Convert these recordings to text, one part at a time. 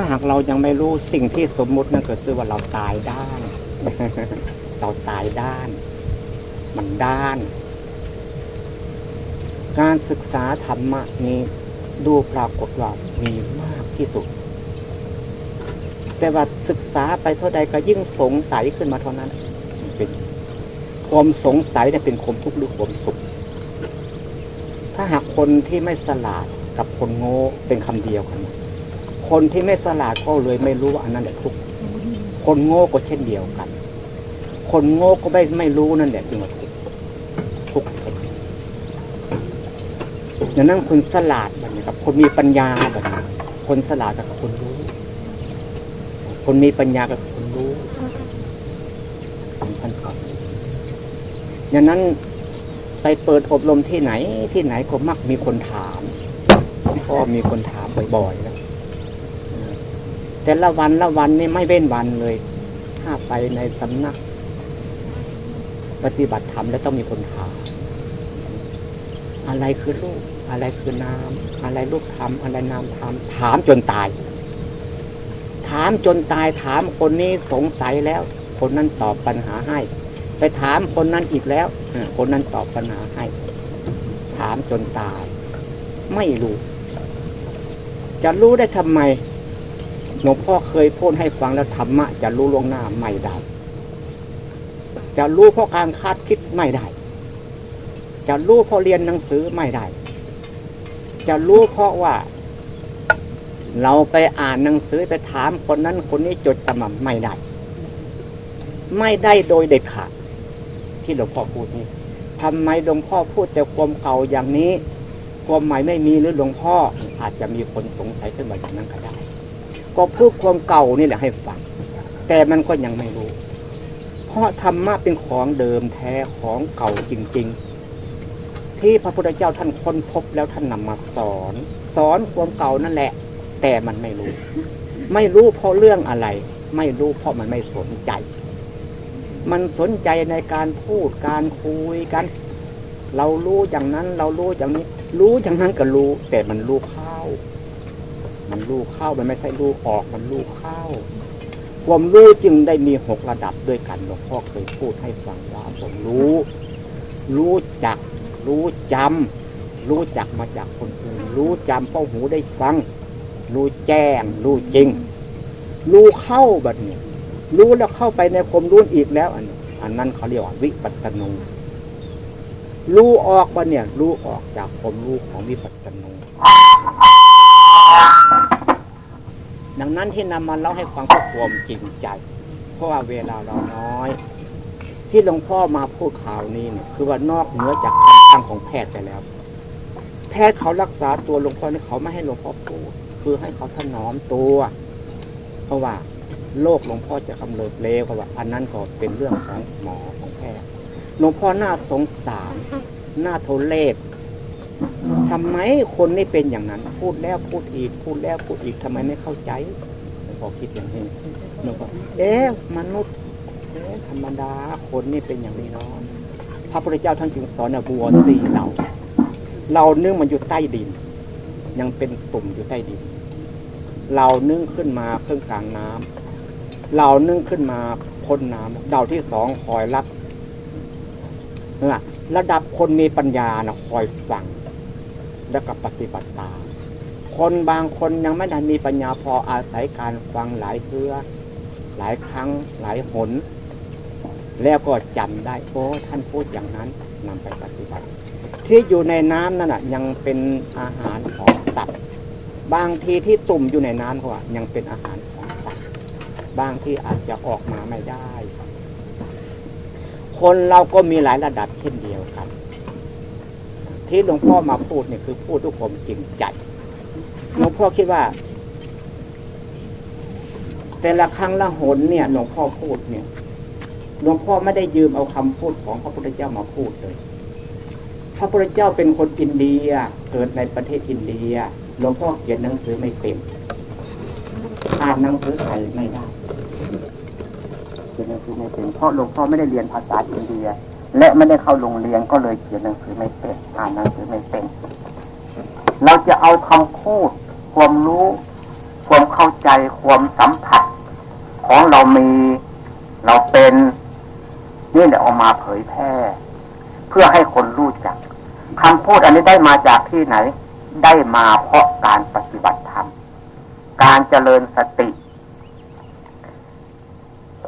าหากเรายังไม่รู้สิ่งที่สมมุตินั่นก็คือว่าเราตายด้าน เราตายด้าน มันด้าน การศึกษาธรรมะนี้ดูปรากฏว่ามีมากที่สุด แต่ว่าศึกษาไปเท่าใดก็ยิ่งสงสัยขึ้นมาเท่านั้นเป็นความสงสัยเนี่ยเป็นความทุกข์หรือความสุข ถ้าหากคนที่ไม่สลาดกับคนโง่เป็นคำเดียวกัน คนที่ไม่สลาดก็เลยไม่รู้ว่าอันนั้นแหละทุกข์คนโง่ก็เช่นเดียวกัน คนโง่ก็ไม่ไม่รู้นั่นแหละจึงว่าทุกข์ทุกข์อย่างนั้นคนสลาดแบบนี้กับ คนมีปัญญาแบบนี้คนสลาดกับคนรู้ คนมีปัญญากับคนรู้สำคัญกว่าอย่างนั้นไปเปิดอบรมที่ไหนที่ไหนก็มักมีคนถามก็มีคนถามบ่อยๆแล้ว แต่ละวันละวันนี่ไม่เว้นวันเลย ถ้าไปในสำนัก ปฏิบัติธรรมแล้วต้องมีคนถามอะไรคือลูกอะไรคือนามอะไรลูกทำอะไรนามทำถามจนตาย ถามจนตายถามคนนี้สงสัยแล้ว คนนั้นตอบปัญหาให้ ไปถามคนนั้นอีกแล้วคนนั้นตอบปัญหาให้ ถามจนตาย ไม่รู้ จะรู้ได้ทำไม หลวงพ่อเคยพูดให้ฟังแล้วธรรมะจะรู้ล่วงหน้าไม่ได้ จะรู้เพราะการคาดคิดไม่ได้ จะรู้เพราะเรียนหนังสือไม่ได้ จะรู้เพราะว่า เราไปอ่านหนังสือไปถามคนนั้นคนนี้จดจำไม่ได้ ไม่ได้โดยเด็ดขาดที่หลวงพ่อพูดนี่ทำไมหลวงพ่อพูดแต่ความเก่าอย่างนี้ ความใหม่ไม่มีหรือหลวงพ่ออาจจะมีคนสงสัยขึ้นมาอย่างนั้นก็ได้ ก็พูดความเก่านี่แหละให้ฟัง แต่มันก็ยังไม่รู้ เพราะธรรมะเป็นของเดิมแท้ของเก่าจริง ๆ ที่พระพุทธเจ้าท่านค้นพบแล้วท่านนำมาสอน สอนความเก่านั่นแหละ แต่มันไม่รู้ ไม่รู้เพราะเรื่องอะไร ไม่รู้เพราะมันไม่สนใจ มันสนใจในการพูดการคุยกัน เรารู้อย่างนั้น เรารู้อย่างนี้ รู้อย่างนั้นก็รู้ แต่มันรู้เข้า มันรู้เข้ามันไม่ใช่รู้ออกมันรู้เข้า ความรู้จึงได้มีหกระดับด้วยกันหลวงพ่อเคยพูดให้ฟังว่าผมรู้ รู้จัก รู้จำรู้จักมาจากคนอื่นรู้จำเพราะหูได้ฟัง รู้แจ้ง รู้จริง รู้เข้าแบบนี้รู้แล้วเข้าไปในความรู้อีกแล้วอันอันนั้นเขาเรียกว่าวิปัสสนูรู้ออกว่าเนี่ย รู้ออกจากความรู้ของวิปัสสนู ดังนั้นที่นำมาเล่าให้ฟังเพื่อความจริงใจ เพราะว่าเวลาเราน้อย ที่หลวงพ่อมาพูดข่าวนี้เนี่ยคือว่านอกเหนือจากคำสั่งของแพทย์ไปแล้ว แพทย์เขารักษาตัวหลวงพ่อเนี่ยเขาไม่ให้หลวงพ่อพูดคือให้เขาถนอมตัว เพราะว่าโรคหลวงพ่อจะกำเริบเร็วเพราะว่าอันนั้นก็เป็นเรื่องของหมอของแพทย์หลวงพ่อหน้าสงสารหน้าโทเลศ ทำไมคนนี่เป็นอย่างนั้น พูดแล้วพูดอีก พูดแล้วพูดอีกทำไมไม่เข้าใจพอคิดอย่างนี้หลวงพ่อเอ๊ะมนุษย์เอ๊ะธรรมดาคนนี่เป็นอย่างนี้เนาะพระพุทธเจ้าท่านจึงสอนบัวสีเหล่าเราเนื่องมันอยู่ใต้ดิน ยังเป็นตุ่มอยู่ใต้ดิน เรานึ่งขึ้นมาเครื่องกลางน้ำเรานึ่งขึ้นมาพ้นน้ำเดาที่สองคอยรับนะระดับคนมีปัญญานะคอยฟัง แล้วก็ปฏิบัติตามคนบางคนยังไม่ได้มีปัญญาพออาศัยการฟังหลายเทือหลายครั้งหลายหน แล้วก็จำได้โอ้ท่านพูดอย่างนั้นนำไปปฏิบัติ ที่อยู่ในน้ำนั่นน่ะยังเป็นอาหารของสัตว์บางทีที่ตุ่มอยู่ในน้ำเขาอะยังเป็นอาหารของสัตว์บางที่อาจจะออกมาไม่ได้ คนเราก็มีหลายระดับเช่นเดียว ที่หลวงพ่อมาพูดเนี่ยคือพูดด้วยความจริงใจหลวงพ่อคิดว่า แต่ละครั้งละหนเนี่ยหลวงพ่อพูดเนี่ยหลวงพ่อไม่ได้ยืมเอาคำพูดของพระพุทธเจ้ามาพูดเลย พระพุทธเจ้าเป็นคนอินเดียเกิดในประเทศอินเดียหลวงพ่อเขียนหนังสือไม่เป็นอ่านหนังสือไทยไม่ได้เขียนหนังสือไม่เป็นเพราะหลวงพ่อไม่ได้เรียนภาษาอินเดีย และไม่ได้เข้าโรงเรียนก็เลยเขียนหนังสือไม่เป็นอ่านหนังสือไม่เป็น เราจะเอาคำพูด ความรู้ ความเข้าใจความสัมผัส ของเรามีเราเป็นนี่แหละออกมาเผยแพร่ เพื่อให้คนรู้จักคำพูดอันนี้ได้มาจากที่ไหน ได้มาเพราะการปฏิบัติธรรมการเจริญสติ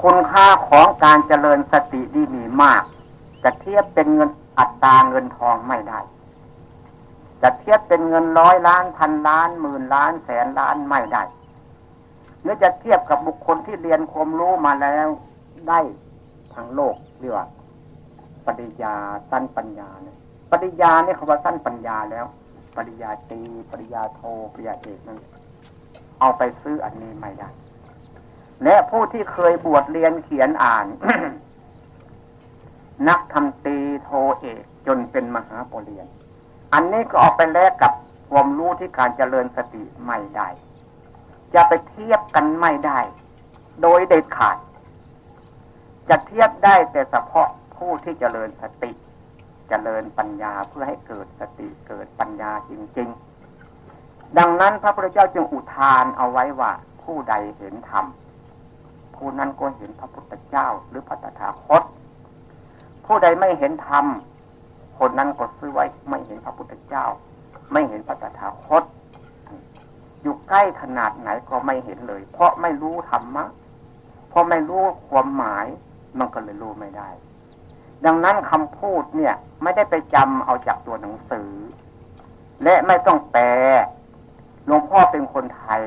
คุณค่าของการเจริญสติดีมีมาก จะเทียบเป็นเงินอัตราเงินทองไม่ได้ จะเทียบเป็นเงินร้อยล้านพันล้านหมื่นล้านแสนล้านไม่ได้เนื่อจะเทียบกับบุคคลที่เรียนความรู้มาแล้วได้ทางโลกเรียกว่าปริญญาสั้นปัญญาเนี่ยปริญญาเนี่ยคำว่าสั้นปัญญาแล้ว ปริญญาตีปริญญาโทปริญญาเอกนั้นเอาไปซื้ออันนี้ไม่ได้ และผู้ที่เคยบวชเรียนเขียนอ่าน นักทำตีโทเอกจนเป็นมหาปรริญญาอันนี้ก็เอาไปแลกกับความรู้ที่การเจริญสติไม่ได้จะไปเทียบกันไม่ได้ โดยเด็ดขาด จะเทียบได้แต่เฉพาะผู้ที่เจริญสติ เจริญปัญญาเพื่อให้เกิดสติเกิดปัญญาจริง ๆ ดังนั้นพระพุทธเจ้าจึงอุทานเอาไว้ว่า ผู้ใดเห็นธรรมผู้นั้นก็เห็นพระพุทธเจ้าหรือพระตถาคต ผู้ใดไม่เห็นธรรมคนนั้นก็ซื้อไว้ไม่เห็นพระพุทธเจ้า ไม่เห็นพระตถาคต อยู่ใกล้ขนาดไหนก็ไม่เห็นเลย เพราะไม่รู้ธรรมะเพราะไม่รู้ความหมายมันก็เลยรู้ไม่ได้ ดังนั้นคำพูดเนี่ย ไม่ได้ไปจำเอาจากตัวหนังสือ และไม่ต้องแปลหลวงพ่อเป็นคนไทย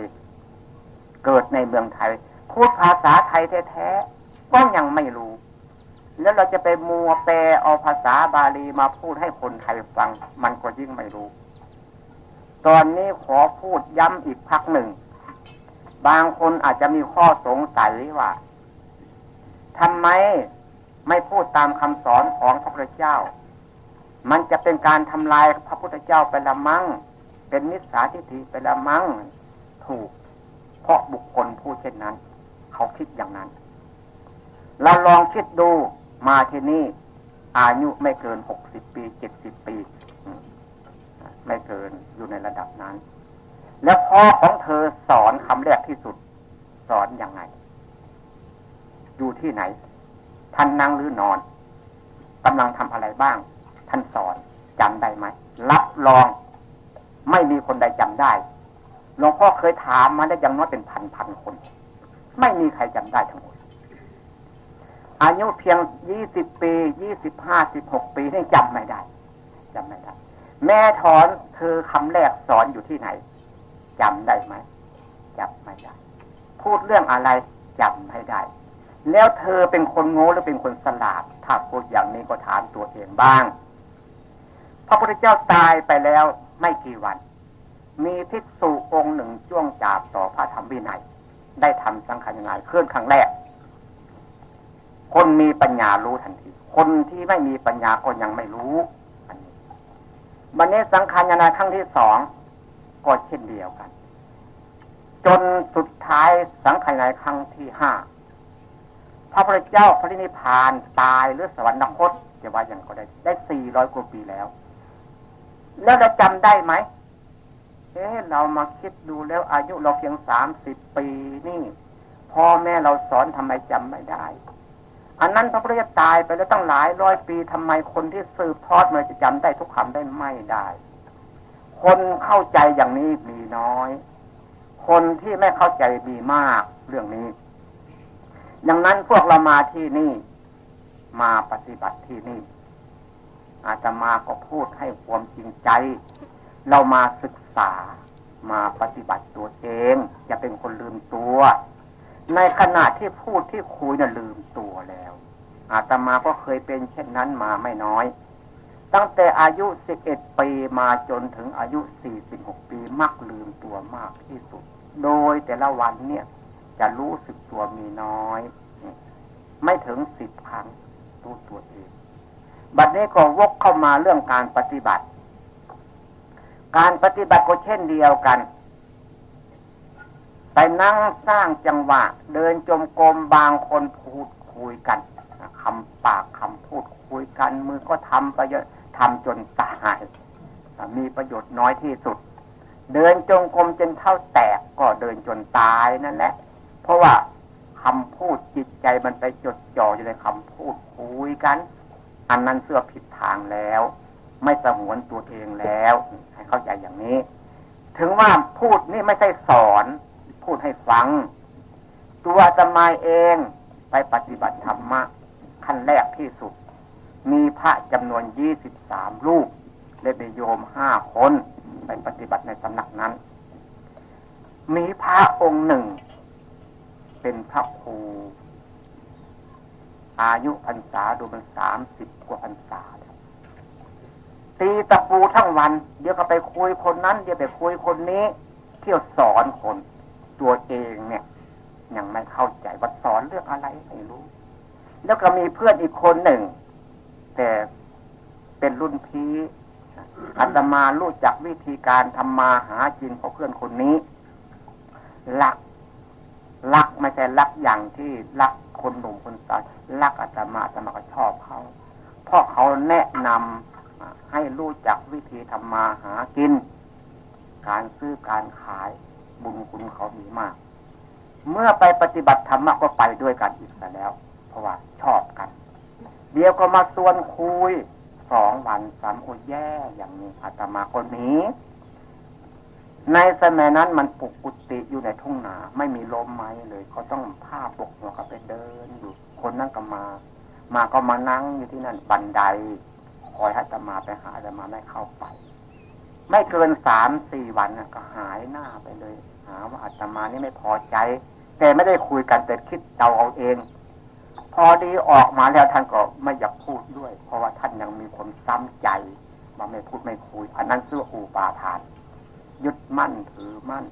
เกิดในเมืองไทย พูดภาษาไทยแท้ๆก็ยังไม่รู้ แล้วเราจะไปมัวแปลเอาภาษาบาลีมาพูดให้คนไทยฟัง มันก็ยิ่งไม่รู้ ตอนนี้ขอพูดย้ำอีกพักหนึ่ง บางคนอาจจะมีข้อสงสัยว่าทำไมไม่พูดตามคำสอนของพระพุทธเจ้า มันจะเป็นการทำลายพระพุทธเจ้าไปละมั่งเป็นนิสาทิฏฐิไปละมั่งถูก เพราะบุคคลพูดเช่นนั้น เขาคิดอย่างนั้น เราลองคิดดู มาที่นี่อายุไม่เกินหกสิบปีเจ็ดสิบปี ไม่เกินอยู่ในระดับนั้น แล้วพ่อของเธอสอนคำแรกที่สุด สอนอยังไง อยู่ที่ไหน ท่านนั่งหรือนอนกำลังทำอะไรบ้าง ท่านสอนจำได้ไหมรับรอง ไม่มีคนใดจำได้หลวงพ่อเคยถามมาได้ยังน้อยเป็นพันพันคน ไม่มีใครจำได้ทั้งหมด อายุเพียงยี่สิบปียี่สิบห้าสิบหกปีนี่จำไม่ได้จำไม่ได้ แม่ถอนเธอคำแรกสอนอยู่ที่ไหนจำได้ไหมจำไม่ได้ พูดเรื่องอะไรจำไม่ได้ แล้วเธอเป็นคนโง่หรือเป็นคนสลาด ถ้าพูดอย่างนี้ก็ถามตัวเองบ้าง พระพุทธเจ้าตายไปแล้วไม่กี่วัน มีภิกษุองค์หนึ่งจ้วงจาบต่อพระธรรมวินัย ได้ทำสังขานายเคลื่อนครั้งแรก คนมีปัญญารู้ทันที คนที่ไม่มีปัญญาก็ยังไม่รู้อันนี้วันนี้สังขารนาครั้งที่สองก็เช่นเดียวกัน จนสุดท้ายสังขารนาครั้งที่ห้าพระพุทธเจ้าพระนิพพานตายหรือสวรรคตจะว่าอย่างก็ได้ ได้สี่ร้อยกว่าปีแล้ว แล้วเราจำได้ไหมเอ๊ะเรามาคิดดูแล้วอายุเราเพียงสามสิบปีนี่พ่อแม่เราสอนทำไมจำไม่ได้ อันนั้นพระพุทธเจ้าตายไปแล้วตั้งหลายร้อยปีทำไมคนที่สืบทอดมาจะจำได้ทุกคำได้ไม่ได้ คนเข้าใจอย่างนี้มีน้อย คนที่ไม่เข้าใจมีมากเรื่องนี้ ดังนั้นพวกเรามาที่นี่ มาปฏิบัติที่นี่ อาจจะมาก็พูดให้ความจริงใจ เรามาศึกษามาปฏิบัติตัวเองจะเป็นคนลืมตัว ในขณะที่พูดที่คุยน่ะลืมตัวแล้ว อาตมาก็เคยเป็นเช่นนั้นมาไม่น้อย ตั้งแต่อายุสิบเอ็ดปีมาจนถึงอายุสี่สิบหกปีมักลืมตัวมากที่สุด โดยแต่ละวันเนี่ยจะรู้สึกตัวมีน้อย ไม่ถึงสิบครั้งรู้ตัวเองบัดนี้ก็วกเข้ามาเรื่องการปฏิบัติ การปฏิบัติก็เช่นเดียวกัน ไปนั่งสร้างจังหวะ เดินจมกรมบางคนพูดคุยกันคำปากคำพูดคุยกัน มือก็ทำไปเยอะทำจนตาย มีประโยชน์น้อยที่สุด เดินจงกรมจนเท่าแตกก็เดินจนตายนั่นแหละ เพราะว่าคำพูดจิตใจมันไปจดจ่ออยู่ในคำพูดคุยกัน อันนั้นเสื้อผิดทางแล้ว ไม่สงวนตัวเองแล้ว ให้เข้าใจอย่างนี้ ถึงว่าพูดนี่ไม่ใช่สอน พูดให้ฟัง ตัวจะมาเองไปปฏิบัติธรรมะขั้นแรกที่สุด มีพระจำนวนยี่สิบสามรูปและมีโยมห้าคนไปปฏิบัติในสำนักนั้น มีพระองค์หนึ่ง เป็นพระครูอายุพรรษาดูมันสามสิบกว่าพรรษาตีตะปูทั้งวัน เดี๋ยวก็ไปคุยคนนั้น เดี๋ยวไปคุยคนนี้ เที่ยวสอนคน ตัวเองเนี่ย ยังไม่เข้าใจว่าสอนเรื่องอะไรไม่รู้ แล้วก็มีเพื่อนอีกคนหนึ่ง แต่เป็นรุ่นพี่อาตมารู้จักวิธีการทำมาหาจินของเพื่อนคนนี้รักรักไม่ใช่รักอย่างที่รักคนหนุ่มคนสาวรักอาตมาอาตมาก็ชอบเขาเพราะเขาแนะนำให้รู้จักวิธีทำมาหากิน การซื้อการขาย บุญคุณเขามีมาก เมื่อไปปฏิบัติธรรมก็ไปด้วยกันอีกแล้ว เพราะว่าชอบกัน เดี๋ยวก็มาชวนคุยสองวันสามโอแย่อย่างนี้อาตมาคนนี้ในสมัยนั้นมันปลุกกุฏิอยู่ในทุ่งนา ไม่มีลมไม้เลยเขาต้องผ้าปกหัวเขาไปเดินอยู่ คนนั่งก็มา มาก็มานั่งอยู่ที่นั่นบันได คอยให้อาตมาไปหาอาตมาไม่เข้าไป ไม่เกินสามสี่วันก็หายหน้าไปเลย หาว่าอาตมานี่ไม่พอใจ แต่ไม่ได้คุยกันแต่คิดเดาเอาเอง พอดีออกมาแล้วท่านก็ไม่อยากพูดด้วย เพราะว่าท่านยังมีความซ้ำใจว่าไม่พูดไม่คุย อันนั้นซื้ออูปาทาน ยึดมั่นถือมั่น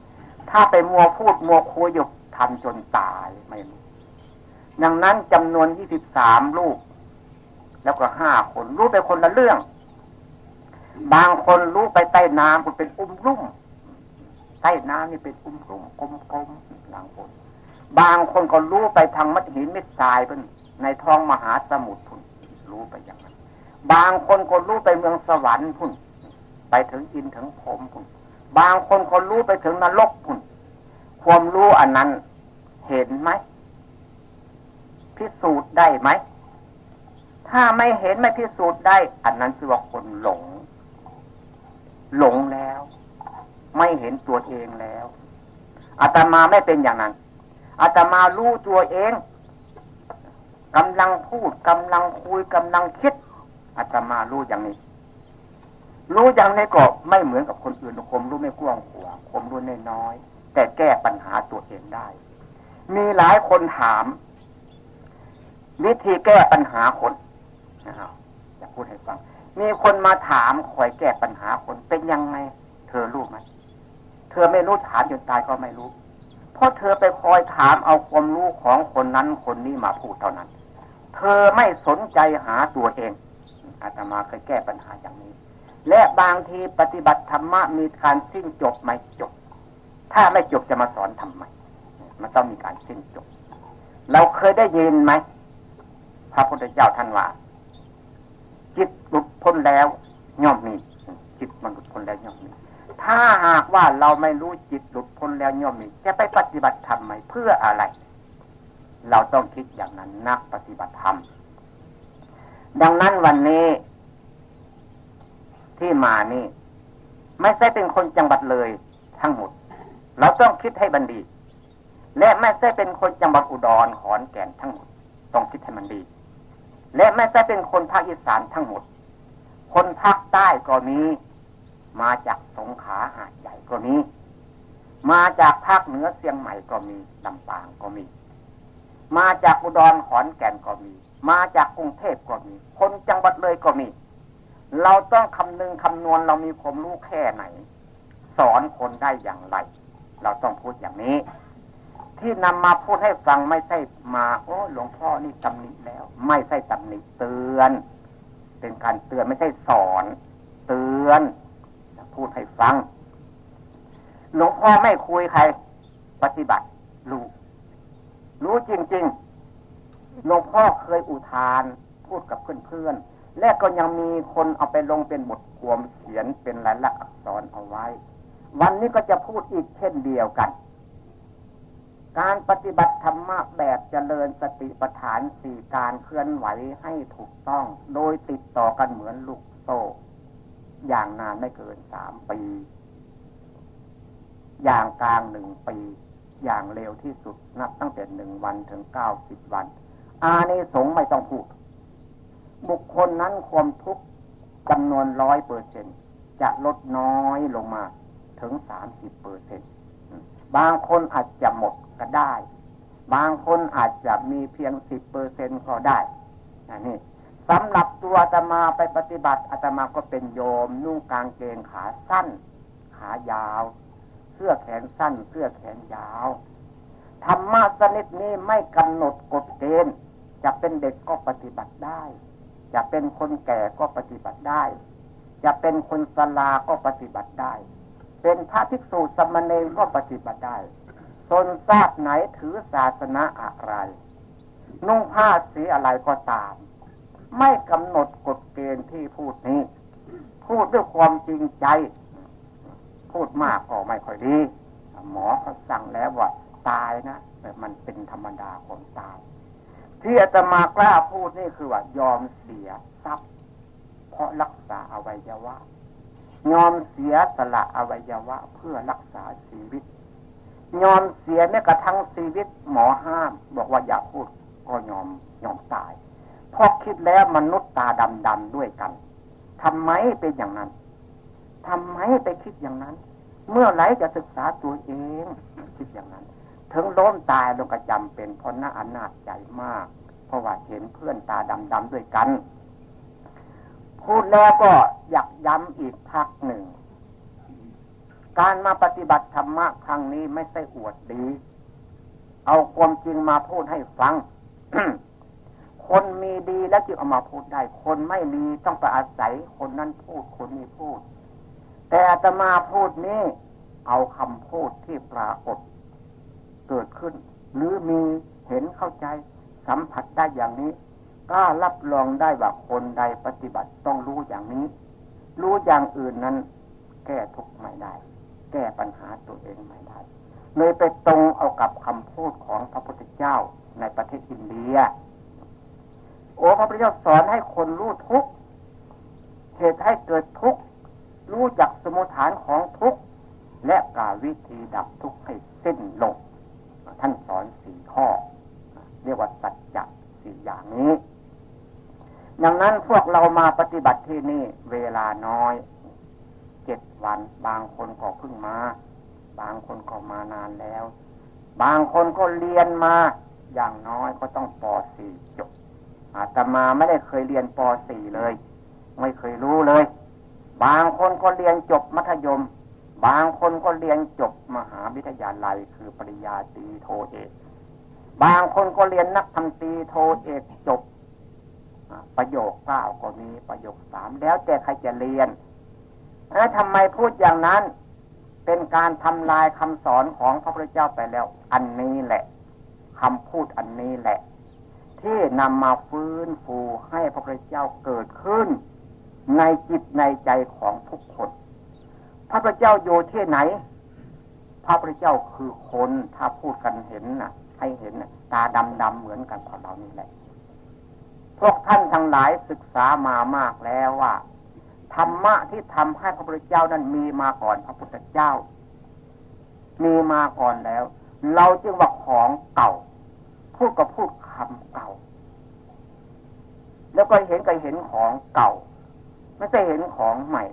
ถ้าไปมัวพูดมัวคุยอยู่ทำจนตายไม่รู้ดังนั้นจำนวนยี่สิบสามลูก แล้วก็ห้าคนรู้ไปคนละเรื่อง บางคนรู้ไปใต้น้ำมันเป็นอุ้มรุ่ม ใต้น้ำนี่เป็นอุ้มรุ่มกลมๆหลังคนบางคนก็รู้ไปทางมัดหินมิดทรายเป็นในท้องมหาสมุทรพุ่นรู้ไปอย่างนั้น บางคนก็รู้ไปเมืองสวรรค์พุ่น ไปถึงอินถึงผมพุ่น บางคนก็รู้ไปถึงนรกพุ่น ความรู้อันนั้นเห็นไหมพิสูจน์ได้ไหม ถ้าไม่เห็นไม่พิสูจน์ได้ อันนั้นคือว่าคนหลง หลงแล้ว ไม่เห็นตัวเองแล้วอาตมาไม่เป็นอย่างนั้นอาตมารู้ตัวเองกำลังพูดกำลังคุยกำลังคิดอาตมารู้อย่างนี้ รู้อย่างนี้ก็ไม่เหมือนกับคนอื่นคมรู้ไม่กว้างขวางคมรู้น้อย แต่แก้ปัญหาตัวเองได้ มีหลายคนถาม วิธีแก้ปัญหาคนนะครับจะพูดให้ฟัง มีคนมาถามคอยแก้ปัญหาคนเป็นยังไง เธอรู้ไหม เธอไม่รู้ถามจนตายก็ไม่รู้ เพราะเธอไปคอยถามเอาความรู้ของคนนั้นคนนี้มาพูดเท่านั้น เธอไม่สนใจหาตัวเองอาตมาเคยแก้ปัญหาอย่างนี้ และบางทีปฏิบัติธรรมะมีการสิ้นจบไม่จบ ถ้าไม่จบจะมาสอนทำไมมันต้องมีการสิ้นจบ เราเคยได้ยินไหมพระพุทธเจ้าท่านว่า จิตหลุดพ้นแล้วย่อมมี จิตมันหลุดพ้นแล้วย่อมมี ถ้าหากว่าเราไม่รู้จิตหลุดพ้นแล้วย่อมมีจะไปปฏิบัติธรรมไหมเพื่ออะไร เราต้องคิดอย่างนั้นนักปฏิบัติธรรม ดังนั้นวันนี้ ที่มานี่ ไม่ใช่เป็นคนจังหวัดเลยทั้งหมด เราต้องคิดให้บันดี และไม่ใช่เป็นคนจังหวัดอุดรขอนแก่นทั้งหมด ต้องคิดให้มันดี และไม่ใช่เป็นคนภาคอีสานทั้งหมด คนภาคใต้ก็มี มาจากสงขาหาดใหญ่ก็มีมาจากภาคเหนือเชียงใหม่ก็มีลำปางก็มี มาจากอุดรขอนแก่นก็มี มาจากกรุงเทพก็มี คนจังหวัดเลยก็มี เราต้องคำนึงคำนวณเรามีความรู้แค่ไหน สอนคนได้อย่างไร เราต้องพูดอย่างนี้ ที่นำมาพูดให้ฟังไม่ใช่มา โอ้หลวงพ่อนี่ตำหนิแล้ว ไม่ใช่ตำหนิเตือน เป็นการเตือนไม่ใช่สอน เตือน พูดให้ฟัง หลวงพ่อไม่คุยใคร ปฏิบัติ รู้ รู้จริง ๆ หลวงพ่อเคยอุทาน พูดกับเพื่อนๆ และก็ยังมีคนเอาไปลงเป็นบทความเขียนเป็นลายลักษณ์อักษรเอาไว้ วันนี้ก็จะพูดอีกเช่นเดียวกัน การปฏิบัติธรรมะแบบเจริญสติปัฏฐานสี่การเคลื่อนไหวให้ถูกต้อง โดยติดต่อกันเหมือนลูกโซ่ อย่างนานไม่เกินสามปี อย่างกลางหนึ่งปี อย่างเร็วที่สุดนับตั้งแต่หนึ่งวันถึงเก้าสิบวัน อานิสงส์ไม่ต้องพูด บุคคลนั้นความทุกข์จำนวนร้อยเปอร์เซ็นจะลดน้อยลงมาถึงสามสิบเปอร์เซ็นบางคนอาจจะหมดก็ได้ บางคนอาจจะมีเพียงสิบเปอร์เซ็นก็ได้อันนี้ สำหรับตัวอาตมาไปปฏิบัติอาตมาก็เป็นโยม นุ่งกางเกงขาสั้น ขายาว เสื้อแขนสั้น เสื้อแขนยาวธรรมะสนิทนี้ไม่กำหนดกฎเกณฑ์จะเป็นเด็กก็ปฏิบัติได้ จะเป็นคนแก่ก็ปฏิบัติได้ จะเป็นคนสลาก็ปฏิบัติได้ เป็นพระภิกษุสมณีก็ปฏิบัติได้ตนทราบไหนถือศาสนาอะไร นุ่งผ้าสีอะไรก็ตาม ไม่กำหนดกฎเกณฑ์ที่พูดนี้ พูดด้วยความจริงใจ พูดมากก็ไม่ค่อยดี หมอเขาสั่งแล้วว่าตายนะแต่มันเป็นธรรมดาคนตาย ที่อาตมากล้าพูดนี่คือว่ายอมเสียทรัพย์ เพราะรักษาอวัยวะยอมเสียสละอวัยวะ เพื่อรักษาชีวิต ยอมเสียแม้กระทั่งชีวิตหมอห้าม บอกว่าอย่าพูดก็ยอมยอมตาย พอคิดแล้วมนุษย์ตาดำๆด้วยกันทำไมเป็นอย่างนั้นทำไมไปคิดอย่างนั้น เมื่อไรจะศึกษาตัวเองคิดอย่างนั้น ถึงล้มตายลงกระจำเป็นเพราะน่าอนาจใจมาก เพราะว่าเห็นเพื่อนตาดำๆด้วยกัน พูดแล้วก็อยากย้ำอีกพักหนึ่ง การมาปฏิบัติธรรมะครั้งนี้ไม่ใช่อวดดี เอาความจริงมาพูดให้ฟัง คนมีดีแล้วจึงเอามาพูดได้ คนไม่ดีต้องไปอาศัยคนนั้นพูดคนนี้พูด แต่อาตมาพูดนี้เอาคำพูดที่ปรากฏเกิดขึ้น หรือมีเห็นเข้าใจ สัมผัสได้อย่างนี้ก็รับรองได้ว่าคนใดปฏิบัติต้องรู้อย่างนี้ รู้อย่างอื่นนั้น แก้ทุกข์ไม่ได้ แก้ปัญหาตัวเองไม่ได้เลยไปตรงเอากับคำพูดของพระพุทธเจ้าในประเทศอินเดีย โอ้พระพุทธเจ้าสอนให้คนรู้ทุกเหตุให้เกิดทุกรู้จักสมุทฐานของทุกและกาวิธีดับทุกให้สิ้นลง ท่านสอนสี่ข้อ เรียกว่าสัจจะสี่อย่างนี้ ดังนั้นพวกเรามาปฏิบัติที่นี่เวลาน้อยเจ็ดวัน บางคนก็เพิ่งมา บางคนก็มานานแล้ว บางคนก็เรียนมา อย่างน้อยก็ต้องปสี่จบ อาตมาไม่ได้เคยเรียนป .4 เลย ไม่เคยรู้เลย บางคนก็เรียนจบมัธยม บางคนก็เรียนจบมหาวิทยาลัยคือปริญญาตรีโทเอกบางคนก็เรียนนักธรรมตรีโทเอกจบ ประโยคเก้าก็มีประโยคสามแล้วแต่ใครจะเรียนแล้วทำไมพูดอย่างนั้น เป็นการทำลายคำสอนของพระพุทธเจ้าไปแล้ว อันนี้แหละคำพูดอันนี้แหละ ที่นำมาฟื้นฟูให้พระพุทธเจ้าเกิดขึ้น ในจิตในใจของทุกคน พระพุทธเจ้าอยู่ที่ไหน พระพุทธเจ้าคือคนถ้าพูดกันเห็นนะให้เห็นตาดำดำเหมือนกันของเรานี่แหละพวกท่านทั้งหลายศึกษามามากแล้วว่าธรรมะที่ทำให้พระพุทธเจ้านั้นมีมาก่อนพระพุทธเจ้า มีมาก่อนแล้ว เราจึงว่าของเก่า พูดก็พูดคำเก่า แล้วก็เห็นก็เห็นของเก่า ไม่ใช่เห็นของใหม่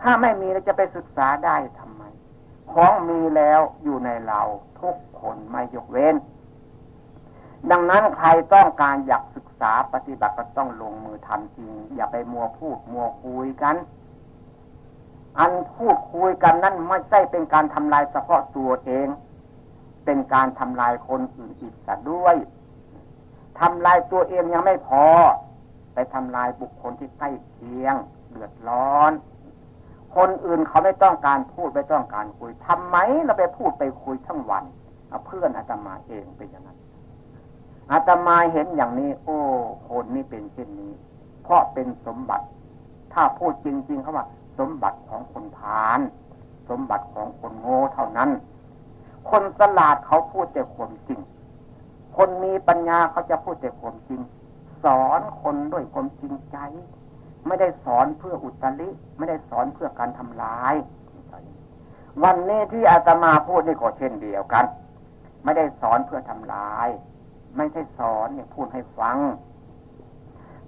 ถ้าไม่มีเราจะไปศึกษาได้ทำไม ของมีแล้วอยู่ในเราทุกคนไม่ยกเว้น ดังนั้นใครต้องการอยากศึกษาปฏิบัติก็ต้องลงมือทำจริง อย่าไปมัวพูดมัวคุยกันอันพูดคุยกันนั่นไม่ใช่เป็นการทำลายเฉพาะตัวเอง เป็นการทำลายคนอื่นอีกสัด้วยทำลายตัวเองยังไม่พอ ไปทำลายบุคคลที่ใกล้เคียงเดือดร้อน คนอื่นเขาไม่ต้องการพูดไม่ต้องการคุยทำไมเราไปพูดไปคุยทั้งวันเพื่อนอาตมาเองเป็นอย่างนั้นอาตมาเห็นอย่างนี้ โอ้ คนนี้เป็นเช่นนี้ เพราะเป็นสมบัติ ถ้าพูดจริงๆเขาว่า สมบัติของคนพาน สมบัติของคนโง่เท่านั้น คนสลาดเขาพูดแต่ความจริง คนมีปัญญาเขาจะพูดแต่ความจริง สอนคนด้วยความจริงใจ ไม่ได้สอนเพื่ออุตริ ไม่ได้สอนเพื่อการทำลาย วันนี้ที่อาตมาพูดนี่ก็เช่นเดียวกัน ไม่ได้สอนเพื่อทำลาย ไม่ใช่สอนเนี่ยพูดให้ฟัง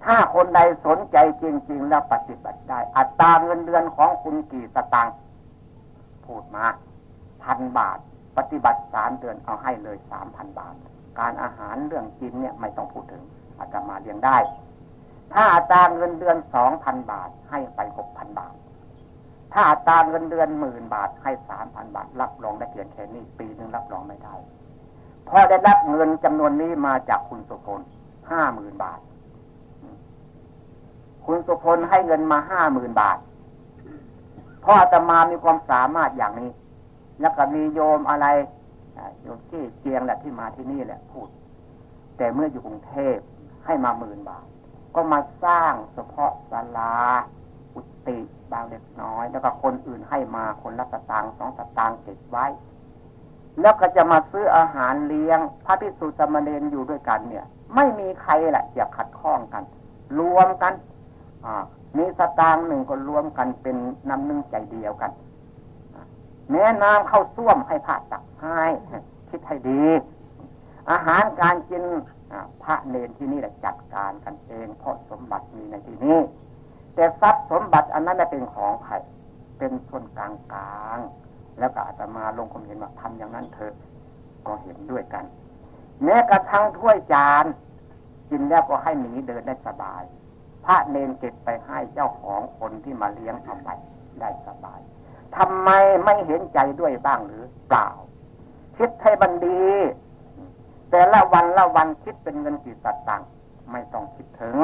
ถ้าคนใดสนใจจริง ๆ แล้วปฏิบัติได้ อัตราเงินเดือนของคุณกี่สตางค์พูดมาพันบาท ปฏิบัติสามเดือนเอาให้เลยสามพันบาท การอาหารเรื่องกินเนี่ยไม่ต้องพูดถึงอาจจะมาเลี้ยงได้ ถ้าอัตราเงินเดือนสองพันบาทให้ไปหกพันบาท ถ้าอัตราเงินเดือนหมื่นบาทให้สามพันบาท รับรองได้เพียงแค่นี้ปีหนึ่งรับรองไม่ได้พอได้รับเงินจำนวนนี้มาจากคุณสุพลห้าหมื่นบาท คุณสุพลให้เงินมาห้าหมื่นบาทพ่อจะมามีความสามารถอย่างนี้ แล้วก็มีโยมอะไรโยมที่เจียงแหละที่มาที่นี่แหละพูด แต่เมื่ออยู่กรุงเทพให้มาหมื่นบาท ก็มาสร้างเฉพาะศาลาอุติบางเล็กน้อย แล้วก็คนอื่นให้มาคนละสตางค์สองสตางค์เก็บไว้ แล้วก็จะมาซื้ออาหารเลี้ยง พระพิสุสมณเณรอยู่ด้วยกันเนี่ย ไม่มีใครแหละจะขัดข้องกัน รวมกันมีสตางค์หนึ่งก็รวมกันเป็นน้ำหนึ่งใจเดียวกัน แม้น้ำเข้าส้วมให้พระตักให้คิดให้ดี อาหารการกินพระเนรที่นี่แหละจัดการกันเองเพราะสมบัติมีในที่นี้ แต่ทรัพย์สมบัติอันนั้นเป็นของใครเป็นส่วนกลางกลางแล้วก็อาตมาลงความเห็นว่าทำอย่างนั้นเถอะก็เห็นด้วยกัน แม้กระทั่งถ้วยจานกินแล้วก็ให้หนีเดินได้สบาย พระเนนเก็บไปให้เจ้าของคนที่มาเลี้ยงเอาไปได้สบาย ทำไมไม่เห็นใจด้วยบ้างหรือเปล่า คิดให้บันดี แต่ละวันละวันคิดเป็นเงินกี่สตางค์ไม่ต้องคิดถึง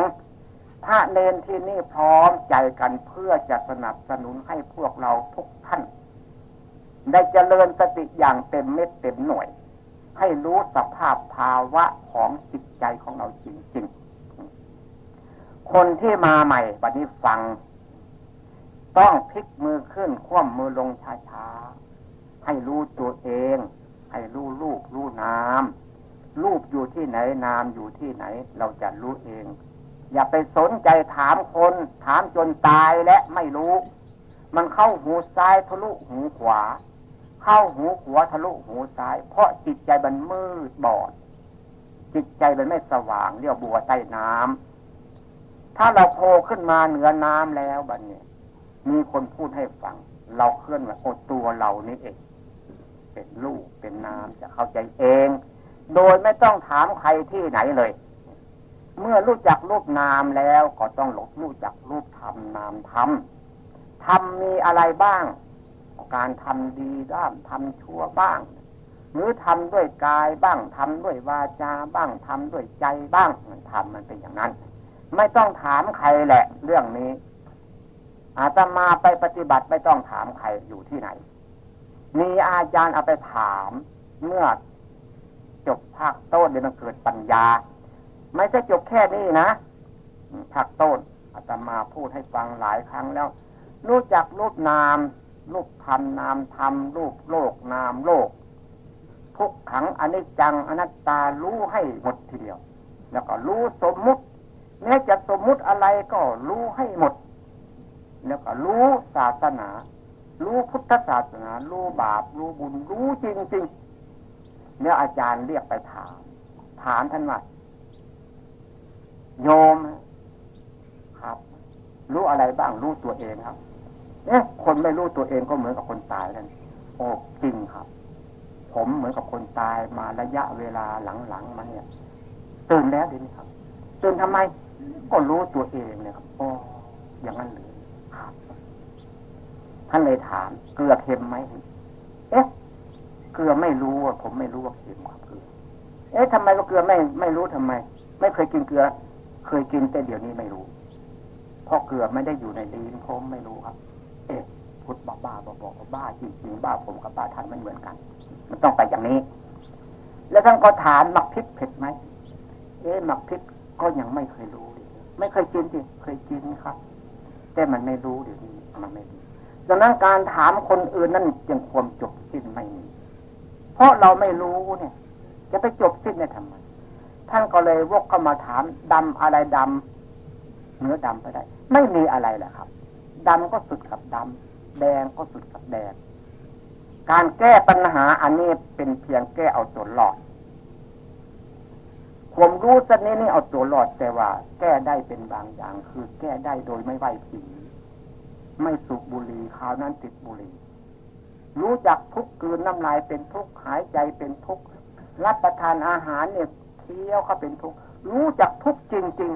พระเนนที่นี่พร้อมใจกันเพื่อจะสนับสนุนให้พวกเราทุกท่าน ได้เจริญสติอย่างเต็มเม็ดเต็มหน่วย ให้รู้สภาพภาวะของจิตใจของเราจริงๆ คนที่มาใหม่วันนี้ฟัง ต้องพลิกมือขึ้นคว่ำมือลงช้าๆ ให้รู้ตัวเอง ให้รู้ลูกรู้น้ำลูกอยู่ที่ไหนน้ำอยู่ที่ไหน เราจะรู้เอง อย่าไปสนใจถามคน ถามจนตายและไม่รู้ มันเข้าหูซ้ายทะลุหูขวา เข้าหูขวาทะลุหูซ้าย เพราะจิตใจมันมืดบอด จิตใจมันไม่สว่างเรียกบัวใต้น้ำถ้าเราโผล่ขึ้นมาเหนือน้ำแล้วบัดนี้ มีคนพูดให้ฟัง เราเคลื่อนไหวโอ้ตัวเรานี่เอง เป็นลูกเป็นน้ำจะเข้าใจเอง โดยไม่ต้องถามใครที่ไหนเลย เมื่อรู้จักรูปนามแล้วก็ต้องหลบรู้จักรูปธรรมนามธรรมธรรมมีอะไรบ้าง การทำดีด้ามทำชั่วบ้าง หรือทำด้วยกายบ้างทำด้วยวาจาบ้างทำด้วยใจบ้างทำมันเป็นอย่างนั้น ไม่ต้องถามใครแหละ เรื่องนี้ อาตมาไปปฏิบัติไม่ต้องถามใครอยู่ที่ไหน มีอาจารย์เอาไปถามเมื่อจบภาคต้นเดี๋ยวมันเกิดปัญญา ไม่ใช่จบแค่นี้นะภาคต้นอาตมาพูดให้ฟังหลายครั้งแล้ว รู้จักรูปนามรูปธรรมนามธรรมรูปโลกนามโลกทุกขังอนิจจังอนัตตารู้ให้หมดทีเดียว แล้วก็รู้สมมุติแม้จะสมมุติอะไรก็รู้ให้หมด แล้วก็รู้ศาสนา รู้พุทธศาสนา รู้บาป รู้บุญ รู้จริงๆเนี่ยอาจารย์เรียกไปถาม ถามท่านว่าโยมครับ รู้อะไรบ้าง รู้ตัวเองครับเนี่ยคนไม่รู้ตัวเองก็เหมือนกับคนตายนั่นโอ้จริงครับ ผมเหมือนกับคนตายมาระยะเวลาหลังๆมาเนี่ยตื่นแล้วเดี๋ยวนี้ครับตื่นทำไม ก็รู้ตัวเองเนี่ยครับโอ้อย่างนั้นเลยครับ ท่านเลยถาม เกลือเค็มไหมเอ๊ะเกลือไม่รู้ว่าผมไม่รู้ว่าเค็มครับเกลือเอ๊ะทำไมก็เกลือไม่ไม่รู้ทำไม ไม่เคยกินเกลือ เคยกินแต่เดี๋ยวนี้ไม่รู้เพราะเกลือไม่ได้อยู่ในลิ้นผมไม่รู้ครับ เอ๊ะพุทธบ้าบ้าบอกบ้าจริงๆบ้าผมกับบ้าท่านไม่เหมือนกัน มันต้องไปอย่างนี้ แล้วท่านก็ถามหมักพริกเผ็ดไหมเอ๊ะหมักพริกก็ยังไม่เคยรู้ไม่เคยกินสิเคยกินครับ แต่มันไม่รู้เดี๋ยวนี้มันไม่รู้ ดังนั้นการถามคนอื่นนั่นจึงความจบสิ้นไม่มี เพราะเราไม่รู้เนี่ย จะไปจบสิ้นได้ทำไม ท่านก็เลยวกเข้ามาถามดำอะไรดำเนื้อดำไปได้ ไม่มีอะไรแหละครับดำก็สุดกับดำแดงก็สุดกับแดง การแก้ปัญหาอันนี้เป็นเพียงแก้เอาตัวหลอดผมรู้สักนี้นี่เอาตัวหลอดแต่ว่า แก้ได้เป็นบางอย่าง คือแก้ได้โดยไม่ไหวผี ไม่สูบบุหรี่คราวนั้นติดบุหรี่รู้จักทุกคืนน้ำลายเป็นทุกหายใจเป็นทุกรับประทานอาหารเนี่ยเคี้ยวเขาเป็นทุกรู้จักทุกจริง